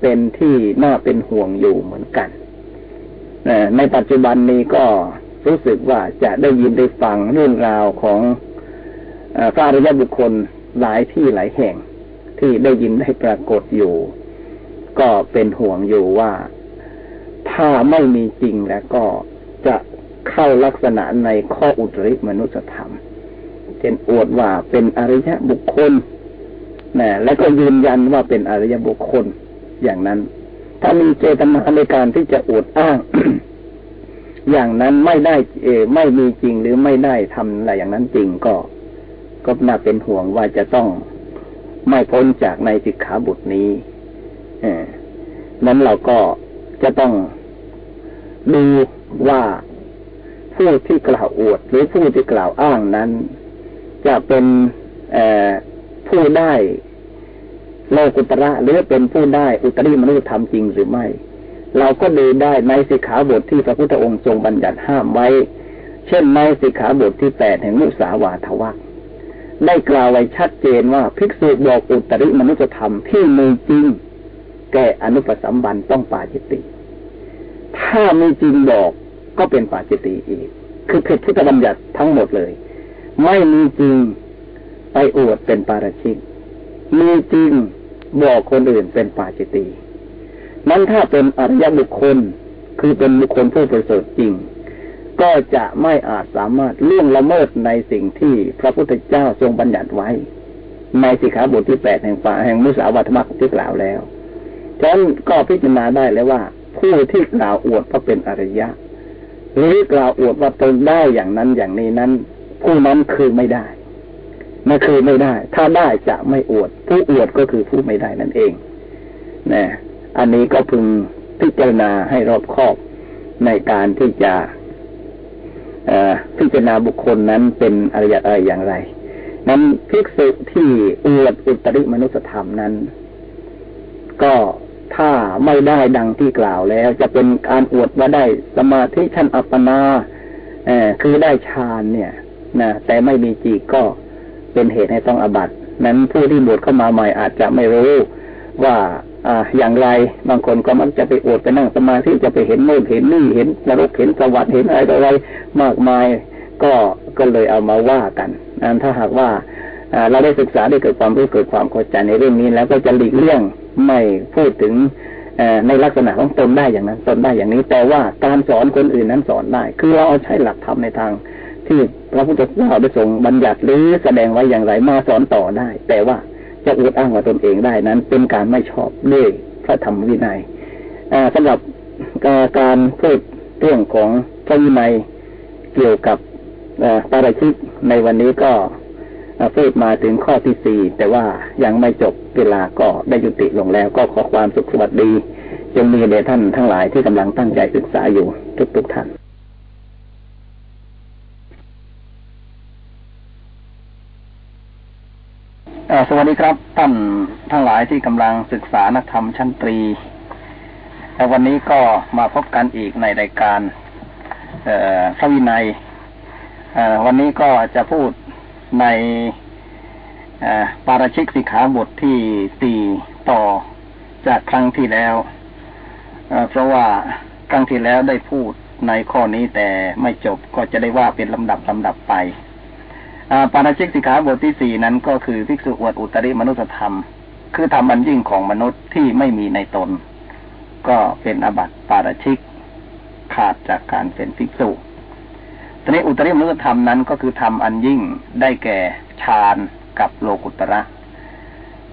[SPEAKER 2] เป็นที่น่าเป็นห่วงอยู่เหมือนกันในปัจจุบันนี้ก็รู้สึกว่าจะได้ยินได้ฟังเรื่องราวของพระอริยบุคคลหลายที่หลายแห่ง ที่ได้ยินได้ปรากฏอยู่ ก็เป็นห่วงอยู่ว่าถ้าไม่มีจริงแล้วก็จะเข้าลักษณะในข้ออุตริมนุสธรรม เช่นอวดว่าเป็นอริยบุคคล นะแล้วก็ยืนยันว่าเป็นอริยบุคคลอย่างนั้น ถ้ามีเจตนาในการที่จะอวดอ้าง อย่างนั้นไม่ได้เอไม่มีจริงหรือไม่ได้ทำอะไรอย่างนั้นจริงก็ ก็น่าเป็นห่วงว่าจะต้องไม่พ้นจากในสิกขาบทนี้นั้นเราก็จะต้องดูว่าผู้ที่กล่าวอวด หรือผู้ที่กล่าวอ้างนั้น จะเป็น ผู้ได้โลกุตระหรือเป็นผู้ได้อุตริมนุษยธรรมจริงหรือไม่ เราก็ดูได้ในสิกขาบทที่พระพุทธองค์ทรงบัญญัติห้ามไว้ เช่นในสิกขาบทที่แปดแห่งมุสาวาทวักได้กล่าวไว้ชัดเจนว่าภิกษุบอกอุตริมนุษยธรรมที่มีจริง แก่อนุปสัมบันต้องปาจิตติ ถ้ามีจริงบอกก็เป็นปาจิตติอีก คือผิดพุทธบัญญัติทั้งหมดเลย ไม่มีจริง ไปอวดเป็นปาราชิก มีจริงบอกคนอื่นเป็นปาจิตตินั้นถ้าเป็นอริยบุคคลคือเป็นบุคคลผู้ประเสริฐจริง ก็จะไม่อาจสามารถล่วงละเมิดในสิ่งที่พระพุทธเจ้าทรงบัญญัติไว้ ในสิกขาบทที่แปดแห่งฝ่าแห่งมุสาวัตมักที่กล่าวแล้วฉะนั้นก็พิจารณาได้แล้วว่า ผู้ที่กล่าวอวดว่าเป็นอริยะ หรือกล่าวอวดว่าตนได้อย่างนั้นอย่างนี้นั้น ผู้นั้นคือไม่ได้ นั่นคือไม่ได้ ถ้าได้จะไม่อวด ผู้อวดก็คือผู้ไม่ได้นั่นเองนะอันนี้ก็พึงพิจารณาให้รอบคอบในการที่จะพิจารณาบุคคลนั้นเป็นอริยะอะไรอย่างไร นั้นภิกษุที่อวดอุตริมนุสธรรมนั้น ก็ถ้าไม่ได้ดังที่กล่าวแล้ว จะเป็นการอวดว่าได้สมาธิชั้นอัปปนาคือได้ฌานเนี่ยนะแต่ไม่มีจีก็ เป็นเหตุให้ต้องอบัตินั้นผู้ที่บวชเข้ามาใหม่อาจจะไม่รู้ว่าอ่าอย่างไรบางคนก็มักจะไปอวดไปนั่งสมาธิจะไปเห็นโน่นเห็นนี่เห็นนรกเห็นสวรรค์เห็นอะไรต่ออะไรมากมายก็ก็เลยเอามาว่ากันนั้นถ้าหากว่าเราได้ศึกษาได้เกิดความรู้เกิดความเข้าใจในเรื่องนี้แล้วก็จะหลีกเลี่ยงไม่พูดถึงในลักษณะของตนได้อย่างนั้นตนได้อย่างนี้ แต่ว่าการสอนคนอื่นนั้นสอนได้ คือเราเอาใช้หลักธรรมในทาง ที่พระพุทธเจ้าได้ทรงบัญญัติหรือแสดงไว้อย่างไรมาสอนต่อได้ แต่ว่าจะอวดอ้างว่าตนเองได้นั้น เป็นการไม่ชอบด้วยพระธรรมวินัยสำหรับการพูดเรื่องของพระวินัยเกี่ยวกับปาราชิกในวันนี้ก็พูดมาถึงข้อที่สี่แต่ว่ายังไม่จบเวลาก็ได้ยุติลงแล้ว ก็ขอความสุขสวัสดีจงมีแด่ท่านทั้งหลายที่กำลังตั้งใจศึกษาอยู่ทุกๆทท่าน สวัสดีครับท่านทั้งหลายที่กำลังศึกษานักธรรมชั้นตรีและวันนี้ก็มาพบกันอีกในรายการพระวินัยวันนี้ก็จะพูดในปาราชิกสิกขาบทที่สี่ต่อจากครั้งที่แล้ว เพราะว่าครั้งที่แล้วได้พูดในข้อนี้แต่ไม่จบก็จะได้ว่าเป็นลำดับลำดับไป ปาราชิกสิกขาบทที่สี่นั้นก็คือภิกษุอวดอุตริมนุสธรรม คือธรรมอันยิ่งของมนุษย์ที่ไม่มีในตน ก็เป็นอบัติปาราชิกขาดจากการเป็นภิกษุทีนี้อุตริมนุสธรรมนั้นก็คือธรรมอันยิ่งได้แก่ฌานกับโลกุตระ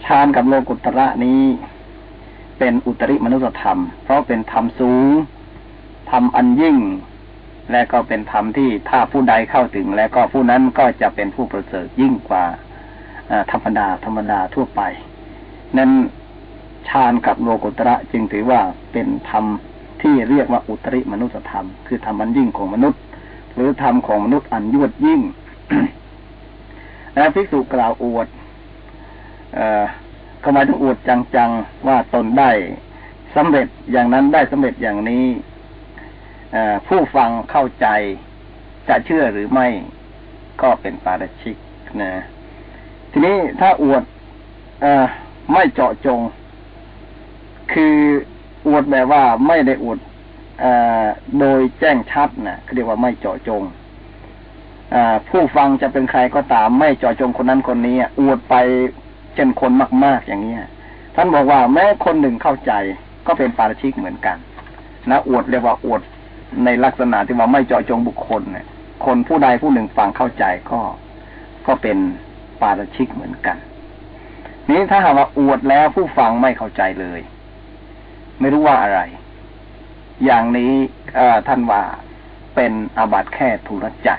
[SPEAKER 2] ฌานกับโลกุตระนี้เป็นอุตริมนุสธรรม เพราะเป็นธรรมสูงธรรมอันยิ่ง และก็เป็นธรรมที่ถ้าผู้ใดเข้าถึง แล้วก็ผู้นั้นก็จะเป็นผู้ประเสริฐยิ่งกว่าธรรมดาธรรมดาทั่วไป นั้นฌานกับโลกุตระจึงถือว่าเป็นธรรมที่เรียกว่าอุตริมนุสธรรม คือธรรมอันยิ่งของมนุษย์ หรือธรรมของมนุษย์อันยวดยิ่งและภิกษุกล่าวอวดเอ่อทำไมต้องอวดจังๆว่าตนได้สำเร็จอย่างนั้นได้สำเร็จอย่างนี้ ผู้ฟังเข้าใจจะเชื่อหรือไม่ก็เป็นปาราชิกนะ ทีนี้ถ้าอวดอไม่เจาะจง คืออวดแบบว่าไม่ได้อวดโดยแจ้งชัดนะเรียกว่าไม่เจาะจงผู้ฟังจะเป็นใครก็ตาม ไม่เจาะจงคนนั้นคนนี้อวดไปเช่นคนมาก ๆ อย่างนี้ท่านบอกว่าแม้คนหนึ่งเข้าใจก็เป็นปาราชิกเหมือนกันนะอวดเรียกว่าอวด ในลักษณะที่ว่าไม่เจาะจงบุคคลเนี่ย คนผู้ใดผู้หนึ่งฟังเข้าใจก็ ก็เป็นปาราชิกเหมือนกัน นี้ถ้าหากว่าอวดแล้วผู้ฟังไม่เข้าใจเลย ไม่รู้ว่าอะไร อย่างนี้ท่านว่าเป็นอาบัติแค่ทุรใจ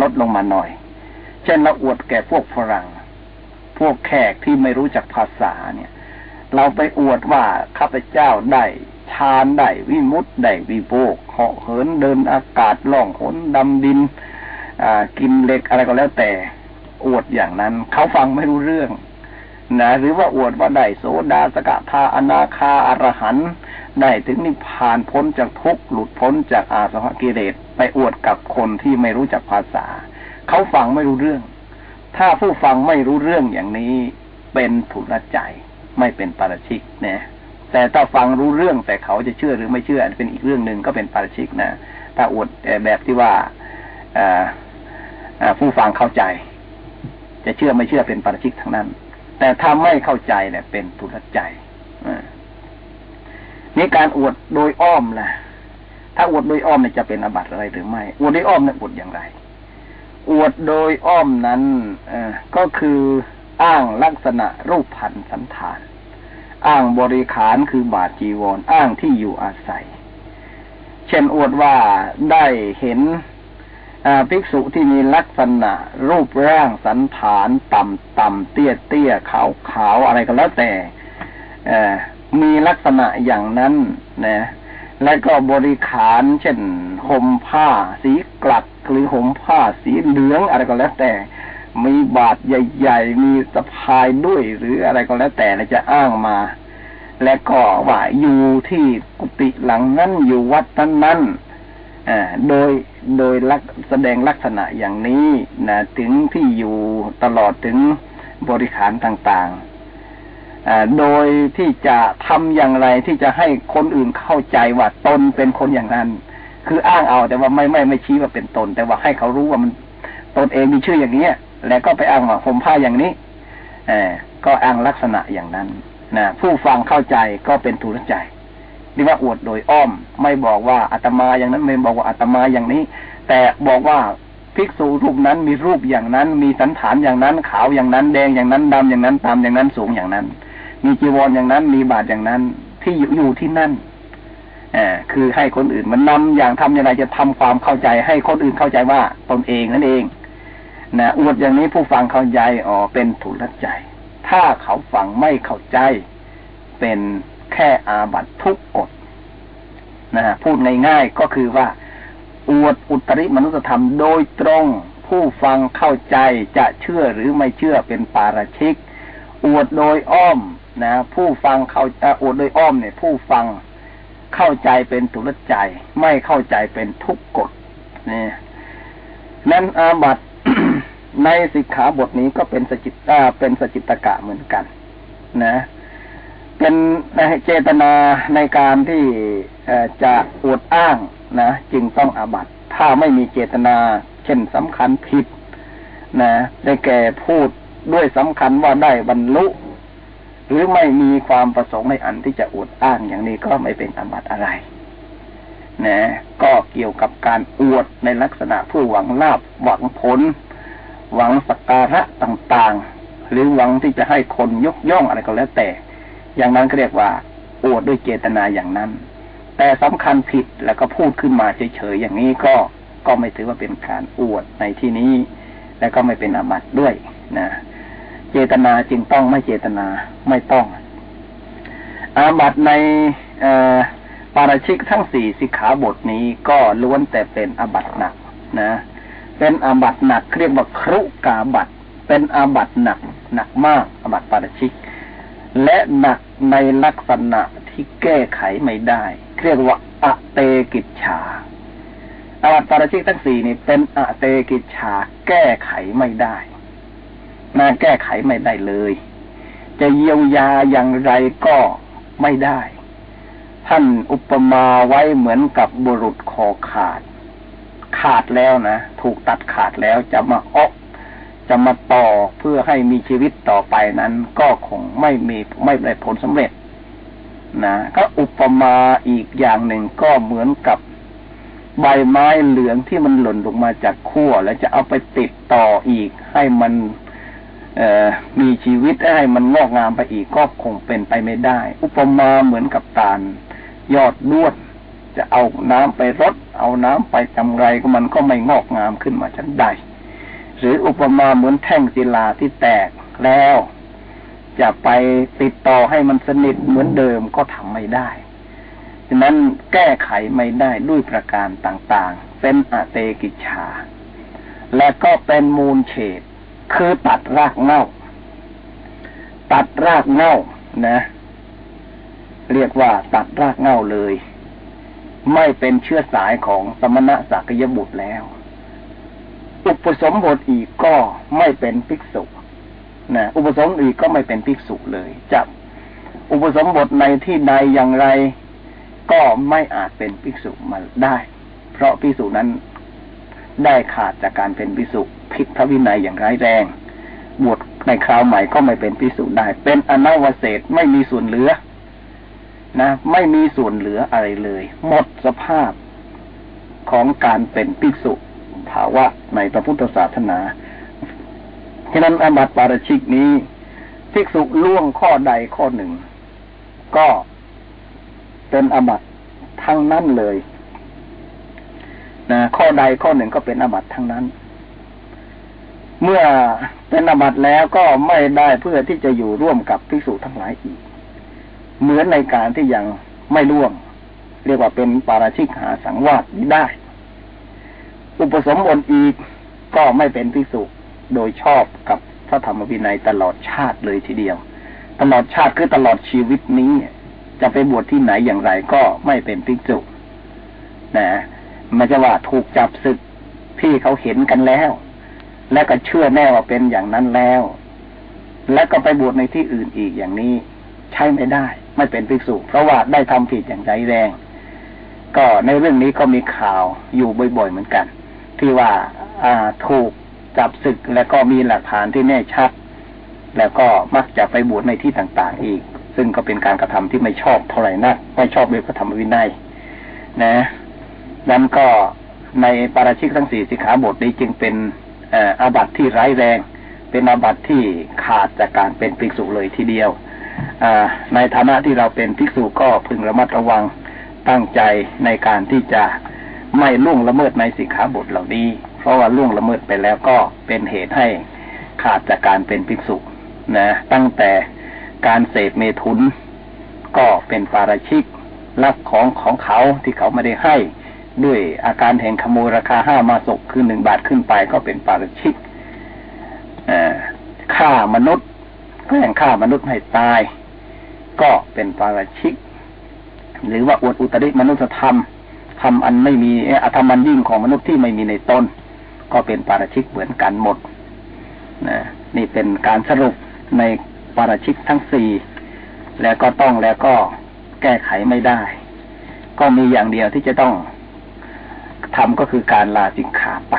[SPEAKER 2] ลดลงมาหน่อย เช่นเราอวดแก่พวกฝรั่ง พวกแขกที่ไม่รู้จักภาษาเนี่ย เราไปอวดว่าข้าพเจ้าได้ ฌานได้วิมุตได้วิโบกเหาะเหินเดินอากาศล่องหนดำดินกินเหล็กอะไรก็แล้วแต่ อวดอย่างนั้น เขาฟังไม่รู้เรื่องนะหรือว่าอวดว่าได้โสดาสกทาอนาคาอรหันได้ถึงนิพพานพ้นจากทุกข์หลุดพ้นจากอาสวะกิเลสไปอวดกับคนที่ไม่รู้จักภาษา เขาฟังไม่รู้เรื่อง ถ้าผู้ฟังไม่รู้เรื่องอย่างนี้เป็นถุนใจ ไม่เป็นปาราชิกเนี่ย แต่ถ้าฟังรู้เรื่องแต่เขาจะเชื่อหรือไม่เชื่อเป็นอีกเรื่องหนึ่งก็เป็นปาราชิกนะถ้าอวดแบบที่ว่าผู้ฟังเข้าใจ จะเชื่อไม่เชื่อเป็นปาราชิกทั้งนั้น แต่ถ้าไม่เข้าใจเนี่ยเป็นทุรใจนี่การอวดโดยอ้อมนะถ้าอวดโดยอ้อมเนี่ยจะเป็นอบัตอะไรหรือไม่อวดโดยอ้อมเนี่ยอวดอย่างไร อวดโดยอ้อมนั้นก็คืออ้างลักษณะรูปพันธ์สันฐาน อ้างบริขารคือบาทจีวรออ้างที่อยู่อาศัย เช่นอวดว่าได้เห็นภิกษุที่มีลักษณะ รูปร่างสันฐานต่ำต่ำเตี้ยเตี้ยขาวขาวอะไรก็แล้วแต่มีลักษณะอย่างนั้นนะและก็บริขารเช่นห่มผ้า สีกลัดหรือห่มผ้าสีเหลืองอะไรก็แล้วแต่ มีบาทใหญ่ ๆ มีสะพายด้วยหรืออะไรก็แล้วแต่จะอ้างมา และก็ว่าอยู่ที่กุฏิหลังนั้นอยู่วัดนั้นนั้นโดยโดยลักแสดงลักษณะอย่างนี้นะถึงที่อยู่ตลอดถึงบริขารต่างๆ โดยที่จะทำอย่างไรที่จะให้คนอื่นเข้าใจว่าตนเป็นคนอย่างนั้น คืออ้างเอาแต่ว่าไม่ไม่ไม่ชี้ว่าเป็นตน แต่ว่าให้เขารู้ว่ามันตนเองมีชื่ออย่างนี้ แล้วก็ไปอ้างว่าผมผ้าอย่างนี้เอก็อ้างลักษณะอย่างนั้นนะผู้ฟังเข้าใจก็เป็นทุรใจเรียกว่าอวดโดยอ้อม ไม่บอกว่าอาตมาอย่างนั้น ไม่บอกว่าอาตมาอย่างนี้ แต่บอกว่าภิกษุรูปนั้นมีรูปอย่างนั้น มีสันฐานอย่างนั้น ขาวอย่างนั้น แดงอย่างนั้นดำอย่างนั้นตามอย่างนั้นสูงอย่างนั้น มีจีวรอย่างนั้น มีบาทอย่างนั้น ที่อยู่อยู่ที่นั่นอคือให้คนอื่นมันนำอย่างทำอย่างไรจะทำความเข้าใจ ให้คนอื่นเข้าใจว่าตนเองนั่นเอง นะอวดอย่างนี้ผู้ฟังเข้าใจอ๋อเป็นถุลใจ ถ้าเขาฟังไม่เข้าใจ เป็นแค่อาบัตทุกกฎนะพูดง่ายๆก็คือว่า อวดอุตริมนุสธรรมโดยตรง ผู้ฟังเข้าใจจะเชื่อหรือไม่เชื่อเป็นปาราชิก อวดโดยอ้อมนะ ผู้ฟังเข้าอวดโดยอ้อมเนี่ย ผู้ฟังเข้าใจเป็นตุลใจ ไม่เข้าใจเป็นทุกกฎนี่นั้นอาบัต ในสิกขาบทนี้ก็เป็นสจิตตาเป็นสจิตกะเหมือนกัน นะ เป็นเจตนาในการที่จะอวดอ้างนะจึงต้องอาบัตถ้าไม่มีเจตนา เช่นสำคัญผิด นะได้แก่พูดด้วยสำคัญว่าได้บรรลุ หรือไม่มีความประสงค์ในอันที่จะอวดอ้างอย่างนี้ก็ไม่เป็นอาบัตอะไรนะก็เกี่ยวกับการอวดในลักษณะผู้หวังลาบหวังผล หวังสักการะต่างๆ หรือหวังที่จะให้คนยกย่องอะไรก็แล้วแต่ อย่างนั้นก็เรียกว่าอวดด้วยเจตนาอย่างนั้น แต่สำคัญผิดแล้วก็พูดขึ้นมาเฉยๆอย่างนี้ก็ก็ไม่ถือว่าเป็นการอวดในที่นี้ และก็ไม่เป็นอาบัติด้วยนะเจตนาจึงต้องไม่เจตนาไม่ต้อง อาบัติในปาราชิกทั้งสี่สิกขาบทนี้ก็ล้วนแต่เป็นอาบัติหนักนะ เป็นอาบัตหนักเรียกว่าครุกาบัตเป็นอาบัตหนักหนักมากอาบัตปาราชิก และหนักในลักษณะที่แก้ไขไม่ได้เรียกว่าอะเตกิจฉาอาวัตปาราชิกทั้งสี่นี่เป็นอะเตกิจฉาแก้ไขไม่ได้นาแก้ไขไม่ได้เลย จะเยียวยาอย่างไรก็ไม่ได้ ท่านอุปมาไว้เหมือนกับบุรุษคอขาด ขาดแล้วนะถูกตัดขาดแล้วจะมาออกจะมาต่อเพื่อให้มีชีวิตต่อไปนั้น ก็คงไม่มีไม่ได้ผลสำเร็จนะก็อุปมาอีกอย่างหนึ่งก็เหมือนกับใบไม้เหลืองที่มันหล่นลงมาจากขั้วแล้วจะเอาไปติดต่ออีก ให้มันมีชีวิตให้มันงอกงามไปอีกก็คงเป็นไปไม่ได้ อุปมาเหมือนกับตาลยอดด้วน จะเอาน้ำไปรดเอาน้ำไปทำไรก็มันก็ไม่งอกงามขึ้นมาชั้นใด หรืออุปมาเหมือนแท่งศิลาที่แตกแล้ว จะไปติดต่อให้มันสนิทเหมือนเดิมก็ทำไม่ได้ฉะนั้นแก้ไขไม่ได้ด้วยประการต่างๆ เป็นอเตกิจชา และก็เป็นมูลเฉดคือตัดรากเง่า ตัดรากเง่านะ เรียกว่าตัดรากเง่าเลย ไม่เป็นเชื้อสายของสมณะสักยบุตรแล้ว อุปสมบทอีกก็ไม่เป็นภิกษุนะอุปสมบทอีกก็ไม่เป็นภิกษุเลยจะอุปสมบทในที่ใดอย่างไร ก็ไม่อาจเป็นภิกษุมาได้ เพราะภิกษุนั้นได้ขาดจากการเป็นภิกษุผิดพระวินัยอย่างร้ายแรง บวชในคราวใหม่ก็ไม่เป็นภิกษุได้ เป็นอนาวเศษไม่มีส่วนเหลือ นะ ไม่มีส่วนเหลืออะไรเลย หมดสภาพของการเป็นภิกษุภาวะในพระพุทธศาสนาฉะนั้นอาบัติปาราชิกนี้ภิกษุล่วงข้อใดข้อหนึ่ง ก็เป็นอาบัติทั้งนั้นเลยนะข้อใดข้อหนึ่งก็เป็นอาบัติทั้งนั้น เมื่อเป็นอาบัติแล้วก็ไม่ได้เพื่อที่จะอยู่ร่วมกับภิกษุทั้งหลายอีก เหมือนในการที่ยังไม่ร่วม เรียกว่าเป็นปาราชิกหาสังวาสได้ อุปสมบทอีกก็ไม่เป็นภิกษุโดยชอบกับพระธรรมวินัยตลอดชาติเลยทีเดียว ตลอดชาติคือตลอดชีวิตนี้ จะไปบวชที่ไหนอย่างไรก็ไม่เป็นภิกษุนะมันจะว่าถูกจับศึกที่เขาเห็นกันแล้ว และก็เชื่อแน่ว่าเป็นอย่างนั้นแล้ว และก็ไปบวชในที่อื่นอีกอย่างนี้ ใช้ไม่ได้ ไม่เป็นภิกษุ เพราะว่าได้ทำผิดอย่างใจแรง ก็ในเรื่องนี้ก็มีข่าวอยู่บ่อยๆเหมือนกัน ที่ว่าอ่าถูกจับศึกแล้วก็มีหลักฐานที่แน่ชัด แล้วก็มักจะไปบวชในที่ต่างๆ อีก ซึ่งก็เป็นการกระทำที่ไม่ชอบเท่าไหร่นักไม่ชอบโดยพระธรรมวินัยนะนั้นก็ในปาราชิกทั้งสี่สิขาบทนี้จึงเป็นอาบัติที่ร้ายแรง เป็นอาบัติที่ขาดจากการเป็นภิกษุเลยทีเดียว ในฐานะที่เราเป็นภิกษุก็พึงระมัดระวังตั้งใจในการที่จะไม่ล่วงละเมิดในสิกขาบทเหล่านี้ เพราะว่าล่วงละเมิดไปแล้วก็เป็นเหตุให้ขาดจากการเป็นภิกษุนะตั้งแต่การเสพเมถุน ก็เป็นปาราชิกลักของของเขาที่เขาไม่ได้ให้ ด้วยอาการแห่งขโมยราคาห้ามาศกคือหนึ่งบาทขึ้นไปก็เป็นปาราชิกฆ่ามนุษย์แกล้งฆ่ามนุษย์ให้ตาย ก็เป็นปาราชิก หรือว่าอวดอุตริมนุษธรรมทำอันไม่มีอธรรมันยิ่งของมนุษย์ที่ไม่มีในตนก็เป็นปาราชิกเหมือนกันหมดนะนี่เป็นการสรุปในปาราชิกทั้งสี่แล้วก็ต้องแล้วก็แก้ไขไม่ได้ ก็มีอย่างเดียวที่จะต้องทำก็คือการลาสิกขาไป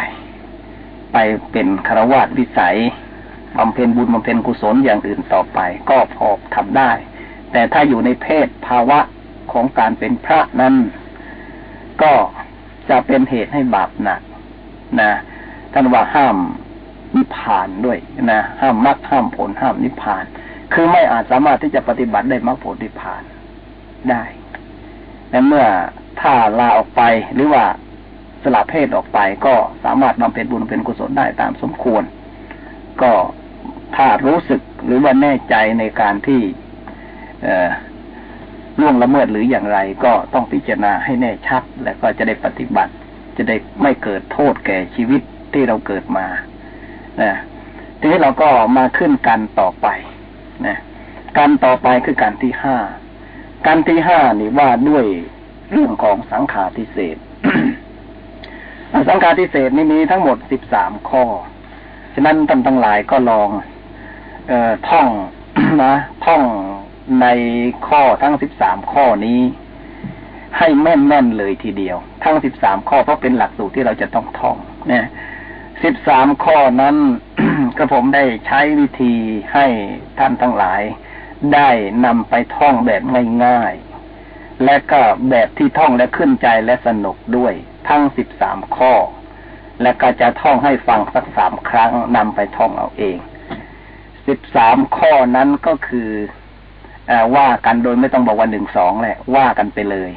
[SPEAKER 2] ไปเป็นคารวะวิสัยบำเพ็ญบุญบำเพ็ญกุศลอย่างอื่นต่อไป ก็พอทำได้ แต่ถ้าอยู่ในเพศภาวะของการเป็นพระนั้น ก็จะเป็นเหตุให้บาปหนักนะท่านว่าห้ามนิพพานด้วยนะห้ามมรรคห้ามผลห้ามนิพพาน คือไม่อาจสามารถที่จะปฏิบัติได้มรรคผลนิพพานได้และเมื่อถ้าลาออกไปหรือว่าสละเพศออกไปก็สามารถบำเพ็ญบุญเป็นกุศลได้ตามสมควร ก็ถ้ารู้สึกหรือว่าแน่ใจในการที่ ล่วงละเมิดหรืออย่างไรก็ต้องพิจารณาให้แน่ชัด แล้วก็จะได้ปฏิบัติ จะได้ไม่เกิดโทษแก่ชีวิตที่เราเกิดมานะทีนี้เราก็มาขึ้นกันต่อไปนะการต่อไปคือการที่ห้าการที่ห้านี่ว่าด้วยเรื่องของสังขารทิเศษสังขารทิเศษนี่มีทั้งหมดสิบสามข้อ ฉะนั้นท่านทั้งหลายก็ลอง เอ่อท่องนะ ท่อง ในข้อทั้งสิบสามข้อนี้ ให้แม่นแม่นเลยทีเดียว ทั้งสิบสามข้อเพราะเป็นหลักสูตรที่เราจะต้องท่องเนี่ยสิบสามข้อนั้นกระผมได้ใช้วิธีให้ท่านทั้งหลาย ได้นำไปท่องแบบง่ายๆ และก็แบบที่ท่องและขึ้นใจและสนุกด้วย ทั้งสิบสามข้อ และก็จะท่องให้ฟังสักสามครั้งนำไปท่องเอาเองสิบสามข้อนั้นก็คืออ ว่ากันโดยไม่ต้องบอกว่าหนึ่งสองแหละ ว่ากันไปเลย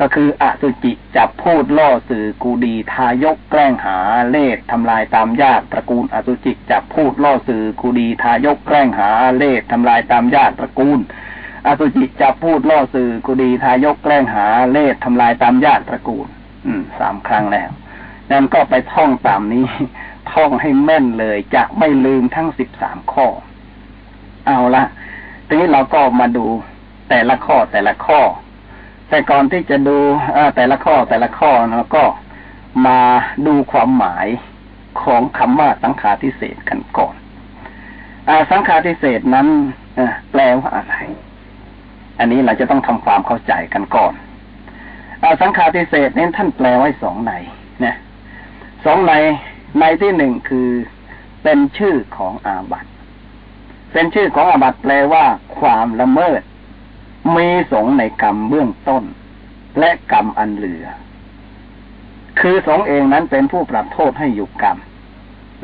[SPEAKER 2] ก็คืออสุจิจับพูดล่อสื่อกูดีทายกแกล้งหาเลขทำลายตามญาติตระกูลอสุจิจับพูดล่อสื่อกูดีทายกแกล้งหาเลขทำลายตามญาติตระกูลอสุจิจับพูดล่อสื่อกูดีทายกแกล้งหาเลขทำลายตามญาติตระกูล อืมสามครั้งแล้วนั่นก็ไปท่องตามนี้ ท่องให้แม่นเลยจะไม่ลืมทั้งสิบสามข้อ เอาละ ทีนี้เราก็มาดูแต่ละข้อแต่ละข้อ แต่ก่อนที่จะดูแต่ละข้อแต่ละข้อเราก็มาดูความหมายของคำว่าสังขารทิเศษกันก่อนอสังขารทิเศษนั้นแปลว่าอะไร อันนี้เราจะต้องทำความเข้าใจกันก่อนอสังขารทิเศษนี้ท่านแปลไว้สองในนะสองในในที่หนึ่งคือเป็นชื่อของอาบัต เป็นชื่อของอาบัตแปลว่า ความละเมิด มีสงในกรรมเบื้องต้น และกรรมอันเหลือ คือสงเองนั้นเป็นผู้ปรับโทษให้อยู่กรรม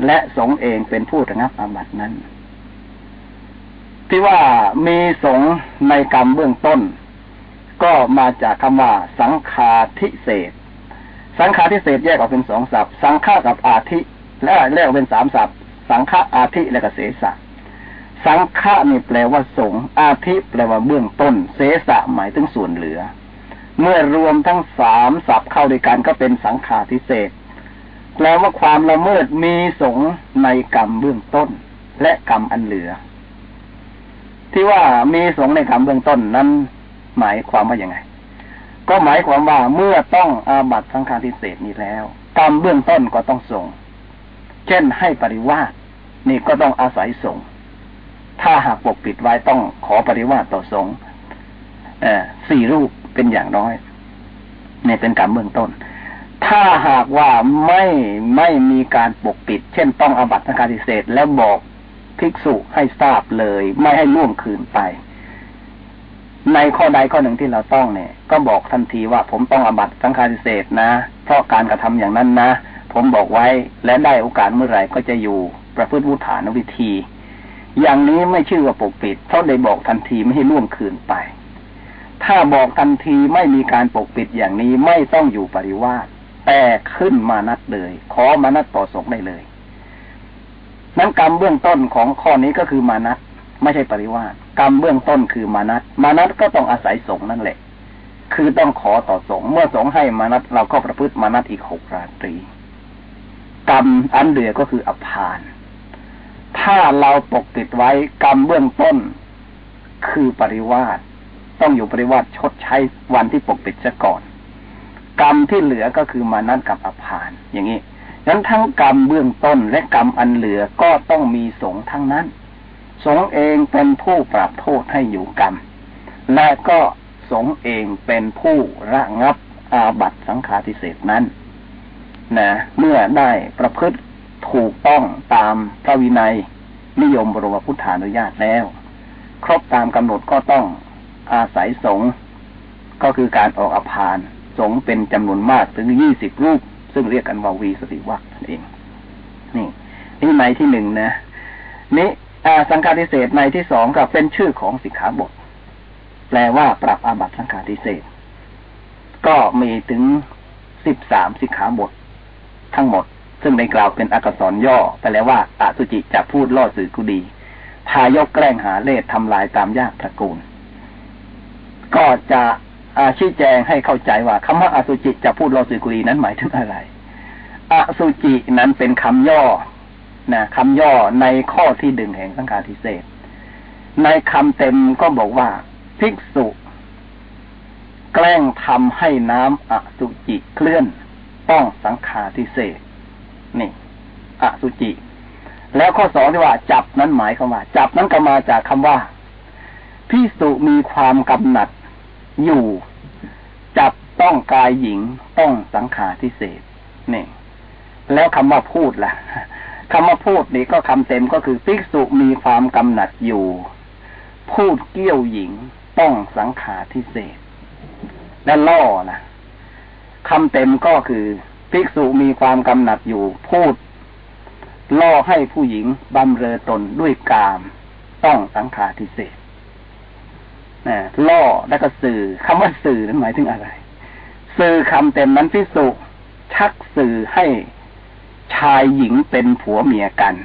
[SPEAKER 2] และสงเองเป็นผู้ระงับอาบัตินั้น ที่ว่ามีสงในกรรมเบื้องต้น ก็มาจากคำว่า สังขาทิเศษ สังขาทิเศษแยกออกเป็นสองศัพท์ สังฆากับอาทิ และแยกออกเป็นสามศัพท์ สังฆาอาทิและก็เสสะ สังฆะนี่แปลว่าสงอาทิแปลว่าเบื้องต้น เสสะหมายถึงส่วนเหลือ เมื่อรวมทั้งสามศัพท์เข้าด้วยกันก็เป็นสังขาทิเศษแปลว่าความละเมิดมีสงในกรรมเบื้องต้น และกรรมอันเหลือ ที่ว่ามีสงในกรรมเบื้องต้นนั้น หมายความว่าอย่างไง ก็หมายความว่าเมื่อต้องอาบัตสังฆาทิเศษนี้แล้ว กรรมเบื้องต้นก็ต้องสงเช่นให้ปริวาสนี่ก็ต้องอาศัยส่ง ถ้าหากปกปิดไว้ต้องขอปริวาสต่อสงฆ์สี่รูปเป็นอย่างน้อยเนี่ยเป็นกรรมเบื้องต้น ถ้าหากว่าไม่ไม่มีการปกปิด เช่นต้องอบัตสังฆาทิเศษแล้วบอกภิกษุให้ทราบเลย ไม่ให้ล่วงคืนไป ในข้อใดข้อหนึ่งที่เราต้องเนี่ย ก็บอกทันทีว่าผมต้องอบัตสังฆาทิเศษนะ เพราะการกระทำอย่างนั้นนะ ผมบอกไว้และได้โอกาสเมื่อไหร่ก็จะอยู่ประพฤติวุฒานวิธี อย่างนี้ไม่ชื่อว่าปกปิด เพราะได้บอกทันทีไม่ให้ล่วงคืนไป ถ้าบอกทันทีไม่มีการปกปิดอย่างนี้ไม่ต้องอยู่ปริวาสแต่ขึ้นมานัดเลย ขอมานัดต่อสงได้เลยนั้นกรรมเบื้องต้นของข้อนี้ก็คือมานัดไม่ใช่ปริวาสกรรมเบื้องต้นคือมานัดมานัดก็ต้องอาศัยสงนั่นแหละ คือต้องขอต่อสงเมื่อสงให้มานัดเราก็ประพฤติมานัดอีกหกราตรี กรรมอันเดือก็คืออภาน ถ้าเราปกปิดไว้กรรมเบื้องต้น คือปริวาสต้องอยู่ปริวาสชดใช้วันที่ปกปิดซะก่อน กรรมที่เหลือก็คือมานั่นกับอภาน อย่างนี้นั้นทั้งกรรมเบื้องต้นและกรรมอันเหลือก็ต้องมีสงทั้งนั้น สงเองเป็นผู้ปรับโทษให้อยู่กรรม และก็สงเองเป็นผู้ระงับอาบัตสังฆาทิเศษนั้นนะเมื่อได้ประพฤติ ถูกต้องตามพระวินัย นิยมบรมพุทธานุญาตแล้ว ครบตามกำหนดก็ต้องอาศัยสงก็คือการออกอภานสงเป็นจำนวนมากถึงยี่สิบรูป ซึ่งเรียกกันว่าวีสติวัคนั่นเอง นี่นี่ในที่หนึ่งนะนี้สังฆาทิเศษในที่สองก็เป็นชื่อของสิกขาบท แปลว่าปรับอาบัตสังฆาทิเศษก็มีถึงสิบสามสิกขาบท ทั้งหมด ซึ่งในกล่าวเป็นอักษรย่อไปแล้วว่าอสุจิจะพูดล่อสื่อกุดี ทายกแกล้งหาเลสทำลายตามยากตระกูล ก็จะอาชี้แจงให้เข้าใจว่าคำว่าอสุจิจะพูดล่อสื่อกุดีนั้นหมายถึงอะไร อสุจินั้นเป็นคำย่อนะคำย่อในข้อที่ดึงแห่งสังฆาทิเศษในคำเต็มก็บอกว่า ภิกษุ แกล้งทำให้น้ำอสุจิเคลื่อนต้องสังขาทิเศษ นี่อสุจิ แล้วข้อสองที่ว่า จับนั้นหมายคำว่า จับนั้นก็มาจากคำว่าพิสุมีความกำหนัดอยู่ จับต้องกายหญิงต้องสังขาทิเศษนี่แล้วคำว่าพูดล่ะคำว่าพูดนี่ก็คำเต็มก็คือภิกษุมีความกำหนัดอยู่ พูดเกี้ยวหญิงต้องสังขาทิเศษและล่อนะคำเต็มก็คือ ภิกษุมีความกำหนัดอยู่พูด ล่อให้ผู้หญิงบำเรอตนด้วยกาม ต้องสังขาทิเศษนะล่อแล้วก็สื่อคำว่าสื่อนั้นหมายถึงอะไร สื่อคำเต็มนั้นภิกษุชักสื่อให้ชายหญิงเป็นผัวเมียกัน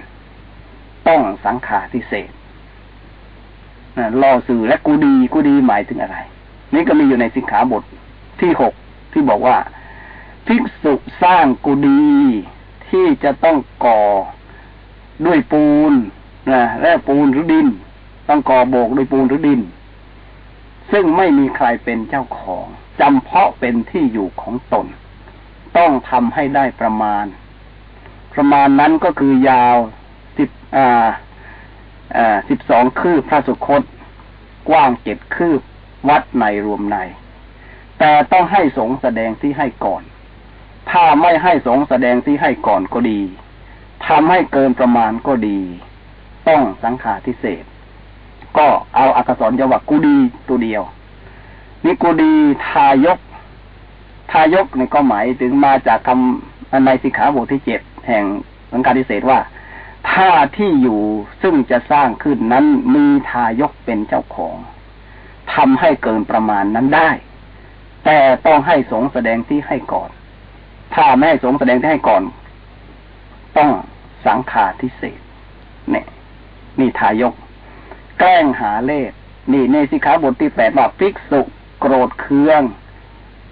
[SPEAKER 2] ต้องสังขาทิเศษล่อสื่อและกูดีกูดีหมายถึงอะไร นี่ก็มีอยู่ในสิกขาบทที่หกที่บอกว่า ภิกษุสร้างกุฏิที่จะต้องก่อด้วยปูนนะและปูนหรือดิน ต้องก่อโบกด้วยปูนหรือดิน ซึ่งไม่มีใครเป็นเจ้าของจำเพาะเป็นที่อยู่ของตน ต้องทำให้ได้ประมาณ ประมาณนั้นก็คือยาวสิบอ่าอ่าสิบสองคืบพระสุคต กว้างเจ็ดคืบวัดในรวมใน แต่ต้องให้สงแสดงที่ให้ก่อน ถ้าไม่ให้สงแสดงที่ให้ก่อนก็ดีทำให้เกินประมาณก็ดี ต้องสังขาทิเศษ ก็เอาอักษรยวักกูดีตัวเดียวนี่กูดีทายก ทายกนี่ก็หมายถึงมาจากคำในสิกขาบทที่เจ็ดแห่งสังฆาทิเศษว่าถ้าที่อยู่ซึ่งจะสร้างขึ้นนั้นมีทายกเป็นเจ้าของทำให้เกินประมาณนั้นได้ แต่ต้องให้สงแสดงที่ให้ก่อน ถ้าไม่ให้สงแสดงให้ก่อน ต้องสังขาทิเศษเนี่ย นี่ทายก แกล้งหาเลขนี่ในสิขาบทที่แปดว่าภิกษุโกรธเคือง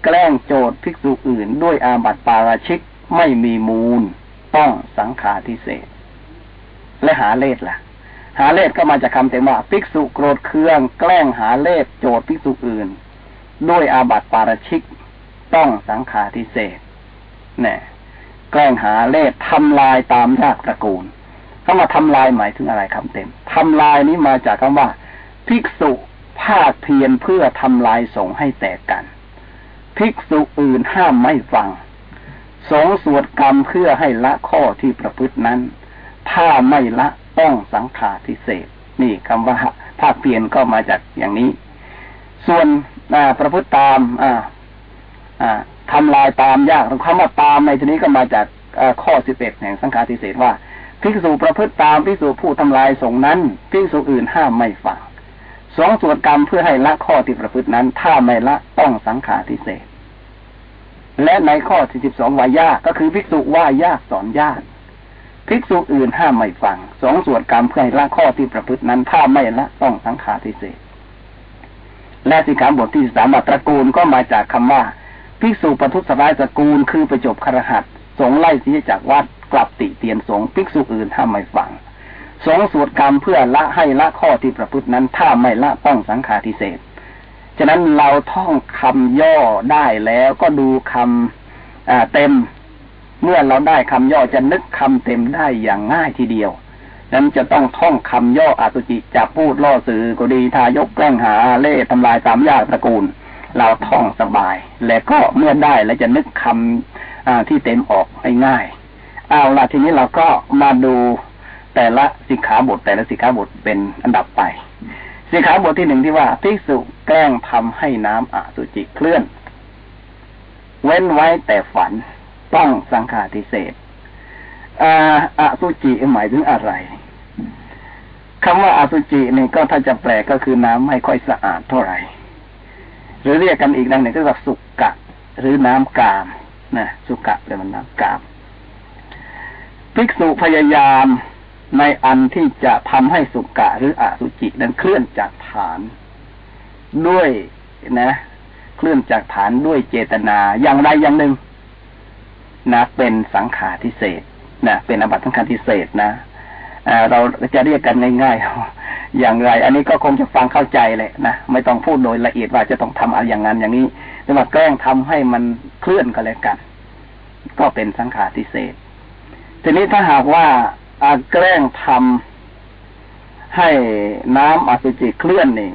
[SPEAKER 2] แกล้งโจทย์ภิกษุอื่น ด้วยอาบัติปาราชิกไม่มีมูล ต้องสังขาทิเศษ และหาเลขล่ะ หาเลขก็มาจากคำเต็มว่าภิกษุโกรธเคือง แกล้งหาเลขโจทย์ภิกษุอื่น ด้วยอาบัติปาราชิก ต้องสังขาทิเศษ เนี่ยแกล้งหาเลขทำลายตามยากตระกูลคำว่าทำลายหมายถึงอะไรคำเต็มทำลายนี้มาจากคำว่า ภิกษุภาคเพียรเพื่อทำลายสงให้แตกกัน ภิกษุอื่นห้ามไม่ฟัง สงสวดกรรมเพื่อให้ละข้อที่ประพฤตินั้น ถ้าไม่ละต้องสังขาทิเศษนี่คำว่า ภาคเพียรก็มาจากอย่างนี้ ส่วนประพฤติตาม อ่า ทำลายตามยากคำว่าตามในที่นี้ก็มาจากข้อสิบเอ็ดแห่งสังฆาทิเศษว่าภิกษุประพฤติตามภิกษุผู้ทำลายสงนั้นภิกษุอื่นห้ามไม่ฟังสองส่วนกรรมเพื่อให้ละข้อที่ประพฤตินั้น ถ้าไม่ละต้องสังฆาทิเศษและในข้อที่สิบสองวายาก็คือภิกษุว่ายากสอนยากภิกษุอื่นห้ามไม่ฟังสองส่วนกรรมเพื่อให้ละข้อที่ประพฤตินั้น ถ้าไม่ละต้องสังฆาทิเศษและสิกขาบทที่สามตระกูลก็มาจากคำว่า ภิกษุปทุสร้ายตระกูลคือไปจบครหัสสงไล่สีจากวัดกลับติเตียนสงภิกษุอื่นห้ามไม่ฟังสงสวดกรรมเพื่อละให้ละข้อที่ประพฤตินั้น ถ้าไม่ละต้องสังฆาทิเศษฉะนั้นเราท่องคำย่อได้แล้วก็ดูคำเต็ม เมื่อเราได้คำย่อจะนึกคำเต็มได้อย่างง่ายทีเดียว นั้นจะต้องท่องคำย่ออาตุจิจะพูดล่อสื่อก็ดีทายกแกล้งหาเล่ทำลายสามยาตระกูล เราท่องสบาย และก็เมื่อได้แล้วจะนึกคำที่เต็มออกง่ายๆเอาละทีนี้เราก็มาดูแต่ละสิกขาบทแต่ละสิกขาบทเป็นอันดับไป สิกขาบทที่หนึ่งที่ว่าภิกษุแกล้งทำให้น้ำอสุจิเคลื่อน เว้นไว้แต่ฝันต้องสังฆาทิเศษอาสุจิหมายถึงอะไรคำว่าอสุจินี่ก็ถ้าจะแปลก็คือน้ำไม่ค่อยสะอาดเท่าไหร่ รือเรียกกันอีกดังหนึ่งก็คือสุกกะ หรือน้ำกามนะสุกะเรียกมันน้ำกาม ภิกษุพยายามในอันที่จะทำให้สุกะหรืออสุจินั้นเคลื่อนจากฐาน ด้วยนะ เคลื่อนจากฐานด้วยเจตนาอย่างใดอย่างหนึ่งนะเป็นสังขารทิเศษนะเป็นอบัตสังขารทิเศษนะเราจะเรียกกันง่ายๆ อย่างไร อันนี้ก็คงจะฟังเข้าใจเลยนะไม่ต้องพูดโดยละเอียดว่าจะต้องทำอะไรอย่างนั้นอย่างนี้แต่ว่าแกล้งทำให้มันเคลื่อนก็แล้วกัน ก็เป็นสังขารทิเศษ ทีนี้ถ้าหากว่าแกล้งทำให้น้ำอสุจิเคลื่อนนี่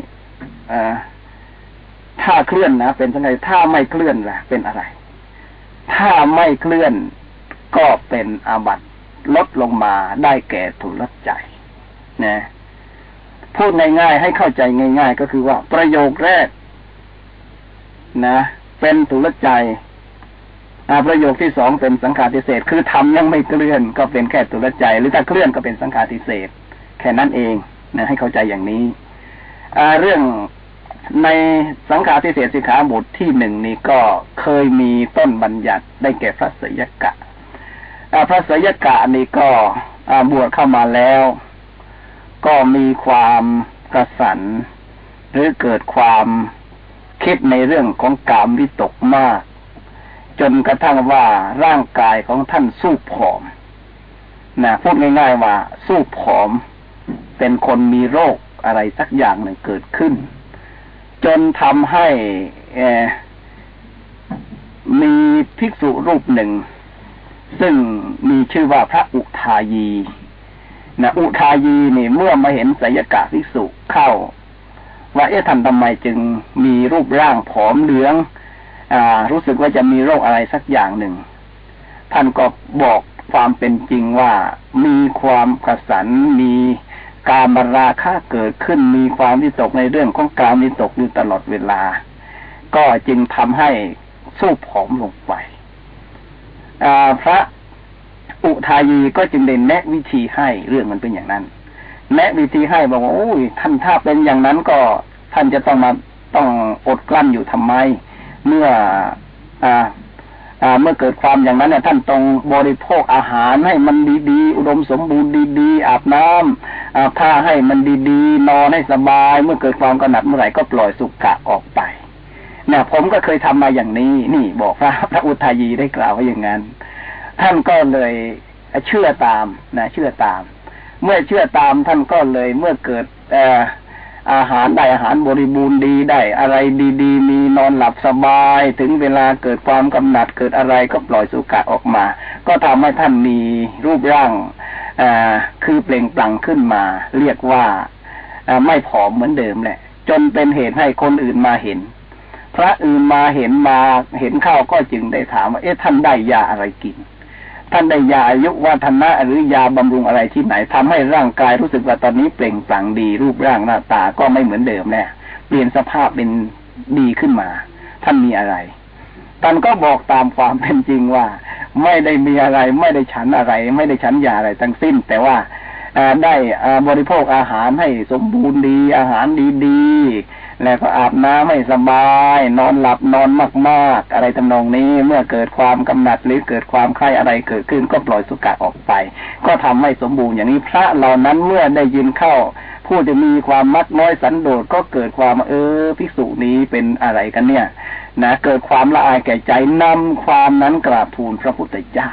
[SPEAKER 2] ถ้าเคลื่อนนะเป็นยังไงถ้าไม่เคลื่อนล่ะ เป็นอะไร ถ้าไม่เคลื่อนก็เป็นอาบัตลดลงมาได้แก่ทุลใจนะ พูดง่ายๆให้เข้าใจง่าย ๆ ก็คือว่าประโยคแรก นะ เป็นทุลใจประโยคที่สองเป็นสังขารทิเศษคือทำยังไม่เคลื่อนก็เป็นแค่ตุลใจ หรือถ้าเคลื่อนก็เป็นสังขารทิเศษแค่นั้นเองนะให้เข้าใจอย่างนี้เรื่องในสังขารทิเศษสิกขาบทที่หนึ่งนี้ก็เคยมีต้นบัญญัติได้แก่พระสยกะพระสยกะนี้ก็บวชเข้ามาแล้ว ก็มีความกระสัน หรือเกิดความคิดในเรื่องของกามวิตกมาก จนกระทั่งว่าร่างกายของท่านสู้ผอมนะพูดง่ายๆว่าสู้ผอม เป็นคนมีโรคอะไรสักอย่างหนึ่งเกิดขึ้น จนทำให้มีภิกษุรูปหนึ่ง ซึ่งมีชื่อว่าพระอุทายี นะอุทายีนี่เมื่อมาเห็นสยกะภิกษุเข้า ว่าเอ๊ะท่านทำไมจึงมีรูปร่างผอมเหลืองรู้สึกว่าจะมีโรคอะไรสักอย่างหนึ่ง ท่านก็บอกความเป็นจริงว่ามีความกระสันมีการบราค่าเกิดขึ้นมีความวิตกในเรื่องของการวิตกอยู่ตลอดเวลา ก็จึงทำให้สู้ผอมลงไปพระ อุทายีก็จึงได้แนะวิธีให้เรื่องมันเป็นอย่างนั้น แนะวิธีให้บอกว่าโอ้ยท่านถ้าเป็นอย่างนั้นก็ท่านจะต้องมาต้องอดกลั้นอยู่ทำไม เมื่ออ่าอ่าเมื่อเกิดความอย่างนั้นเนี่ยท่านต้องบริโภคอาหารให้มันดีๆ อุดมสมบูรณ์ดีๆ อาบน้ำอาบผ้าให้มันดีๆ นอนให้สบาย เมื่อเกิดความกระหนัดเมื่อไหร่ก็ปล่อยสุกะออกไปเนี่ยผมก็เคยทำมาอย่างนี้ นี่บอกพระพระอุทายีได้กล่าวไว้อย่างนั้น ท่านก็เลยเชื่อตามนะเชื่อตาม เมื่อเชื่อตามท่านก็เลยเมื่อเกิดเอ่ออาหารได้อาหารบริบูรณ์ดีได้ อะไรดี ๆ มีนอนหลับสบาย ถึงเวลาเกิดความกำหนัดเกิดอะไรก็ปล่อยสุกะออกมา ก็ทำให้ท่านมีรูปร่างคือเปล่งปลั่งขึ้นมา เรียกว่าไม่ผอมเหมือนเดิมแหละ จนเป็นเหตุให้คนอื่นมาเห็น พระอื่นมาเห็นมาเห็นเข้าก็จึงได้ถามว่าเอ๊ะท่านได้ยาอะไรกิน ท่านได้ยาอายุวัฒนะหรือยาบำรุงอะไรที่ไหนทำให้ร่างกายรู้สึกว่าตอนนี้เปล่งปลั่งดีรูปร่างหน้าตาก็ไม่เหมือนเดิมแล้วเปลี่ยนสภาพเป็นดีขึ้นมา ท่านมีอะไรท่านก็บอกตามความเป็นจริงว่า ไม่ได้มีอะไร ไม่ได้ฉันอะไร ไม่ได้ฉันยาอะไรทั้งสิ้น แต่ว่าได้บริโภคอาหารให้สมบูรณ์ดีอาหารดีๆ แล้วก็อาบน้ำให้สบาย นอนหลับนอนมากๆ อะไรทำนองนี้เมื่อเกิดความกำหนัดหรือเกิดความใคร่อะไรเกิดขึ้นก็ปล่อยสุกะออกไป ก็ทำให้สมบูรณ์อย่างนี้พระเหล่านั้นเมื่อได้ยินเข้าผู้จะมีความมักน้อยสันโดษก็เกิดความเออภิกษุนี้เป็นอะไรกันเนี่ย นะเกิดความละอายแก่ใจนำความนั้นกราบทูลพระพุทธเจ้า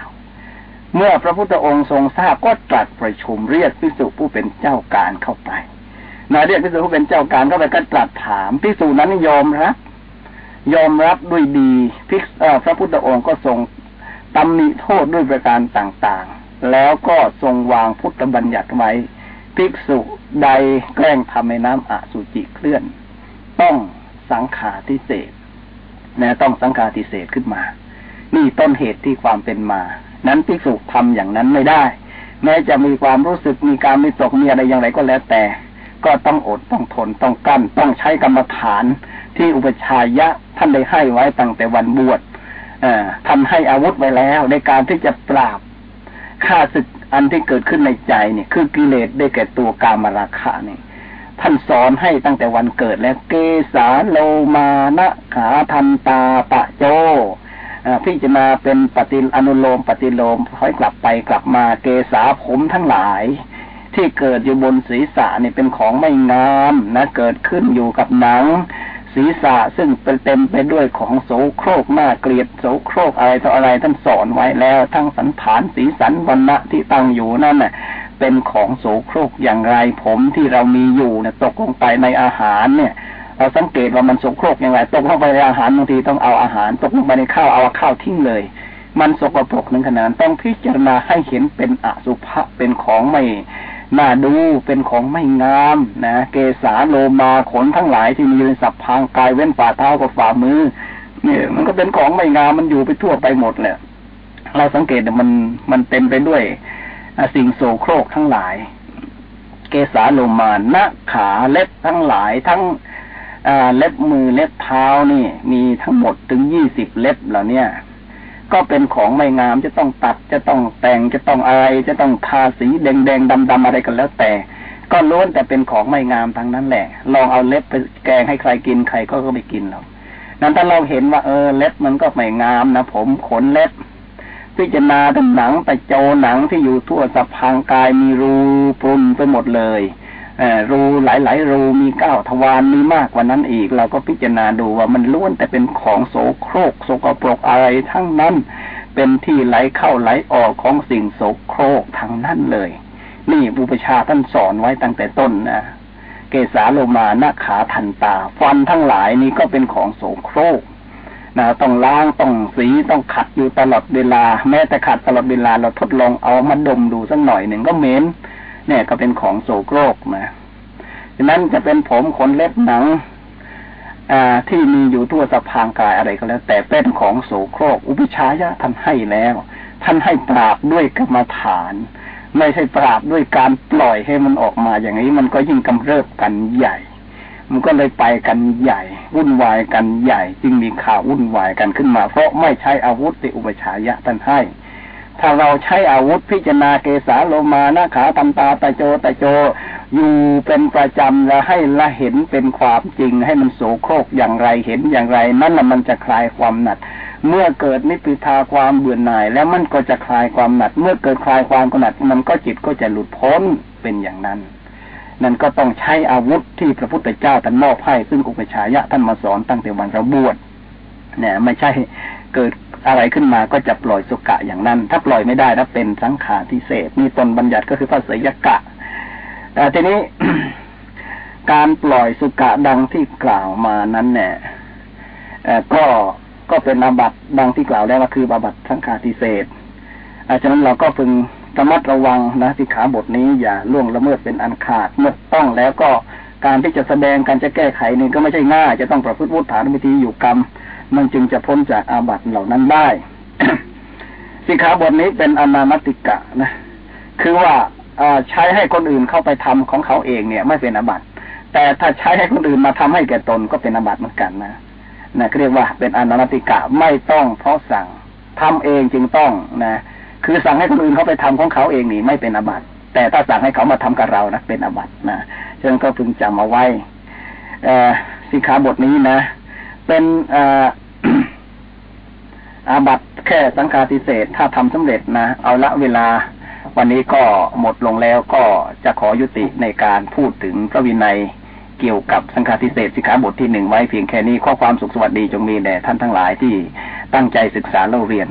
[SPEAKER 2] เมื่อพระพุทธองค์ทรงทราบก็ตรัสประชุมเรียกพิสุผู้เป็นเจ้าการเข้าไป นายเรียกพิสุผู้เป็นเจ้าการเข้าไปก็ตรัสถามพิสุนั้นยอมรับยอมรับด้วยดีพิกพระพุทธองค์ก็ทรงตำหนิโทษด้วยประการต่างๆ แล้วก็ทรงวางพุทธบัญญัติไว้ภิกษุใดแกล้งทำในน้ำอสุจิเคลื่อน ต้องสังขาทิเศษนะต้องสังขาทิเศษขึ้นมา นี่ต้นเหตุที่ความเป็นมา นั้นภิกษุทำอย่างนั้นไม่ได้ แม้จะมีความรู้สึกมีการมีตกมีอะไรอย่างไรก็แล้วแต่ ก็ต้องอดต้องทนต้องกั้นต้องใช้กรรมฐานที่อุปชายะท่านได้ให้ไว้ตั้งแต่วันบวชท่านให้อาวุธไว้แล้ว ในการที่จะปราบฆ่าศึกอันที่เกิดขึ้นในใจเนี่ย คือกิเลสได้แก่ตัวกามราคะนี่ท่านสอนให้ตั้งแต่วันเกิดแล้ว เกสาโลมานะขาทันตาปะโจพิจารณาเป็นปฏิอนุโลมปฏิโลมค่อยกลับไปกลับมาเกสาผมทั้งหลาย ที่เกิดอยู่บนศีรษะนี่เป็นของไม่งามนะเกิดขึ้นอยู่กับหนัง ศีรษะซึ่งเป็นเต็มไปด้วยของโสโครกหน้าเกลียดโสโครกอะไรต่ออะไรท่านสอนไว้แล้ว ทั้งสันฐานสีสันวันณะที่ตั้งอยู่นั่นน่ะเป็นของโสโครกอย่างไรผมที่เรามีอยู่เนี่ยตกลงไปในอาหารเนี่ยเราสังเกตว่ามันโสโครกอย่างไรตกลงไปในอาหารบางทีต้องเอาอาหาร ตกลงไปในข้าวเอาข้าวทิ้งเลย มันสกปรกหนึ่งขนาดต้องพิจารณาให้เห็นเป็นอสุภะเป็นของไม่ น่าดูเป็นของไม่งามนะเกสาโลมาขนทั้งหลายที่มีอยู่ในสับพางกายเว้นฝ่าเท้ากับฝ่ามือเนี่ยมันก็เป็นของไม่งามมันอยู่ไปทั่วไปหมดแหละเราสังเกตมันมันเต็มไปด้วยสิ่งโสโครกทั้งหลาย เกสาโลมาหน้าขาเล็บทั้งหลายทั้งเล็บมือเล็บเท้านี่ มีทั้งหมดถึงยี่สิบเล็บเหล่านี้ ก็เป็นของไม่งามจะต้องตัดจะต้องแต่งจะต้องอะไรจะต้องทาสีแดงแดงดำดำอะไรกันแล้วแต่ ก็ล้วนแต่เป็นของไม่งามทั้งนั้นแหละ ลองเอาเล็บไปแกงให้ใครกินใครก็ก็ไม่กินหรอกนั้นถ้าเราเห็นว่าเออเล็บมันก็ไม่งามนะผมขนเล็บพิจารณาทั้งหนังแต่โจหนังที่อยู่ทั่วสะพางกายมีรูปรุนไปหมดเลย รูหลายๆรูมีเก้าทวารมีมากกว่านั้นอีก เราก็พิจารณาดูว่ามันล้วนแต่เป็นของโสโครกโสกปรกอะไรทั้งนั้น เป็นที่ไหลเข้าไหลออกของสิ่งโสโครกทั้งนั้นเลย นี่บุปชาท่านสอนไว้ตั้งแต่ต้นนะเกสาโลมาหน้าขาทันตา ฟันทั้งหลายนี้ก็เป็นของโสโครกนะต้องล้างต้องสีต้องขัดอยู่ตลอดเวลา แม้แต่ขัดตลอดเวลาเราทดลองเอามาดมดูสักหน่อยหนึ่งก็เหม็น เนี่ยก็เป็นของโสโครกนะฉะนั้นจะเป็นผมขนเล็บหนังอ่าที่มีอยู่ทั่วสพางกายอะไรก็แล้ว แต่เป็นของโสโครก อุปชายะท่านให้แล้ว ท่านให้ปราบด้วยกรรมฐาน ไม่ใช่ปราบด้วยการปล่อยให้มันออกมาอย่างนี้ มันก็ยิ่งกำเริบกันใหญ่ มันก็เลยไปกันใหญ่ วุ่นวายกันใหญ่ จึงมีข่าววุ่นวายกันขึ้นมา เพราะไม่ใช้อาวุธที่อุปชายะท่านให้ ถ้าเราใช้อาวุธพิจารณาเกสาโลมาหน้าขาตำตาตะโจตะโจ อยู่เป็นประจำแล้วให้ละเห็นเป็นความจริง ให้มันโสโครกอย่างไรเห็นอย่างไร นั่นแหละมันจะคลายความหนักเมื่อเกิดนิพพิทาความเบื่อหน่าย แล้วมันก็จะคลายความหนักเมื่อเกิดคลายความกหนัดมันก็จิตก็จะหลุดพ้นเป็นอย่างนั้น นั่นก็ต้องใช้อาวุธที่พระพุทธเจ้าท่านมอบให้ซึ่งอุปชายะท่านมาสอนตั้งแต่วันเราบวชเนี่ยไม่ใช่เกิด อะไรขึ้นมาก็จะปล่อยสุกะอย่างนั้น ถ้าปล่อยไม่ได้ถ้าเป็นสังขารทิเศษมีตนบัญญัติก็คือพระเสยกะแต่ทีนี้การปล่อยสุกะดังที่กล่าวมานั้นเนี่ยก็ก็เป็นอาบัตดังที่กล่าวแล้วว่าคืออาบัตสังขารทิเศษอาฉะนั้นเราก็พึงระมัดระวังนะที่ขาบทนี้อย่าล่วงละเมิดเป็นอันขาดเมื่อต้องแล้วก็การที่จะแสดงการจะแก้ไขนี่ก็ไม่ใช่ง่ายจะต้องประพฤติวุฒิฐานวิธีอยู่กรรม มันจึงจะพ้นจากอาบัติเหล่านั้นได้ สิกขาบทนี้เป็นอนามติกะนะ คือว่าใช้ให้คนอื่นเข้าไปทำของเขาเองเนี่ย ไม่เป็นอาบัติ แต่ถ้าใช้ให้คนอื่นมาทำให้แก่ตนก็เป็นอาบัติเหมือนกันนะนะเรียกว่าเป็นอนามติกะไม่ต้องเพราะสั่งทำเองจึงต้องนะ คือสั่งให้คนอื่นเขาไปทำของเขาเองนี่ไม่เป็นอาบัติ แต่ถ้าสั่งให้เขามาทำกับเรานะเป็นอาบัตินะฉะนั้นก็พึงจำเอาไว้สิกขาบทนี้นะ เป็นอาบัตแค่สังฆาติเศษถ้าทำสำเร็จนะ เอาละเวลาวันนี้ก็หมดลงแล้วก็จะขอยุติในการพูดถึงพระวินัยเกี่ยวกับสังฆาทิเศษสิกขาบทที่หนึ่งไว้เพียงแค่นี้ข้อความสุขสวัสดีจงมีแด่ท่านทั้งหลายที่ตั้งใจศึกษาเล่าเรียน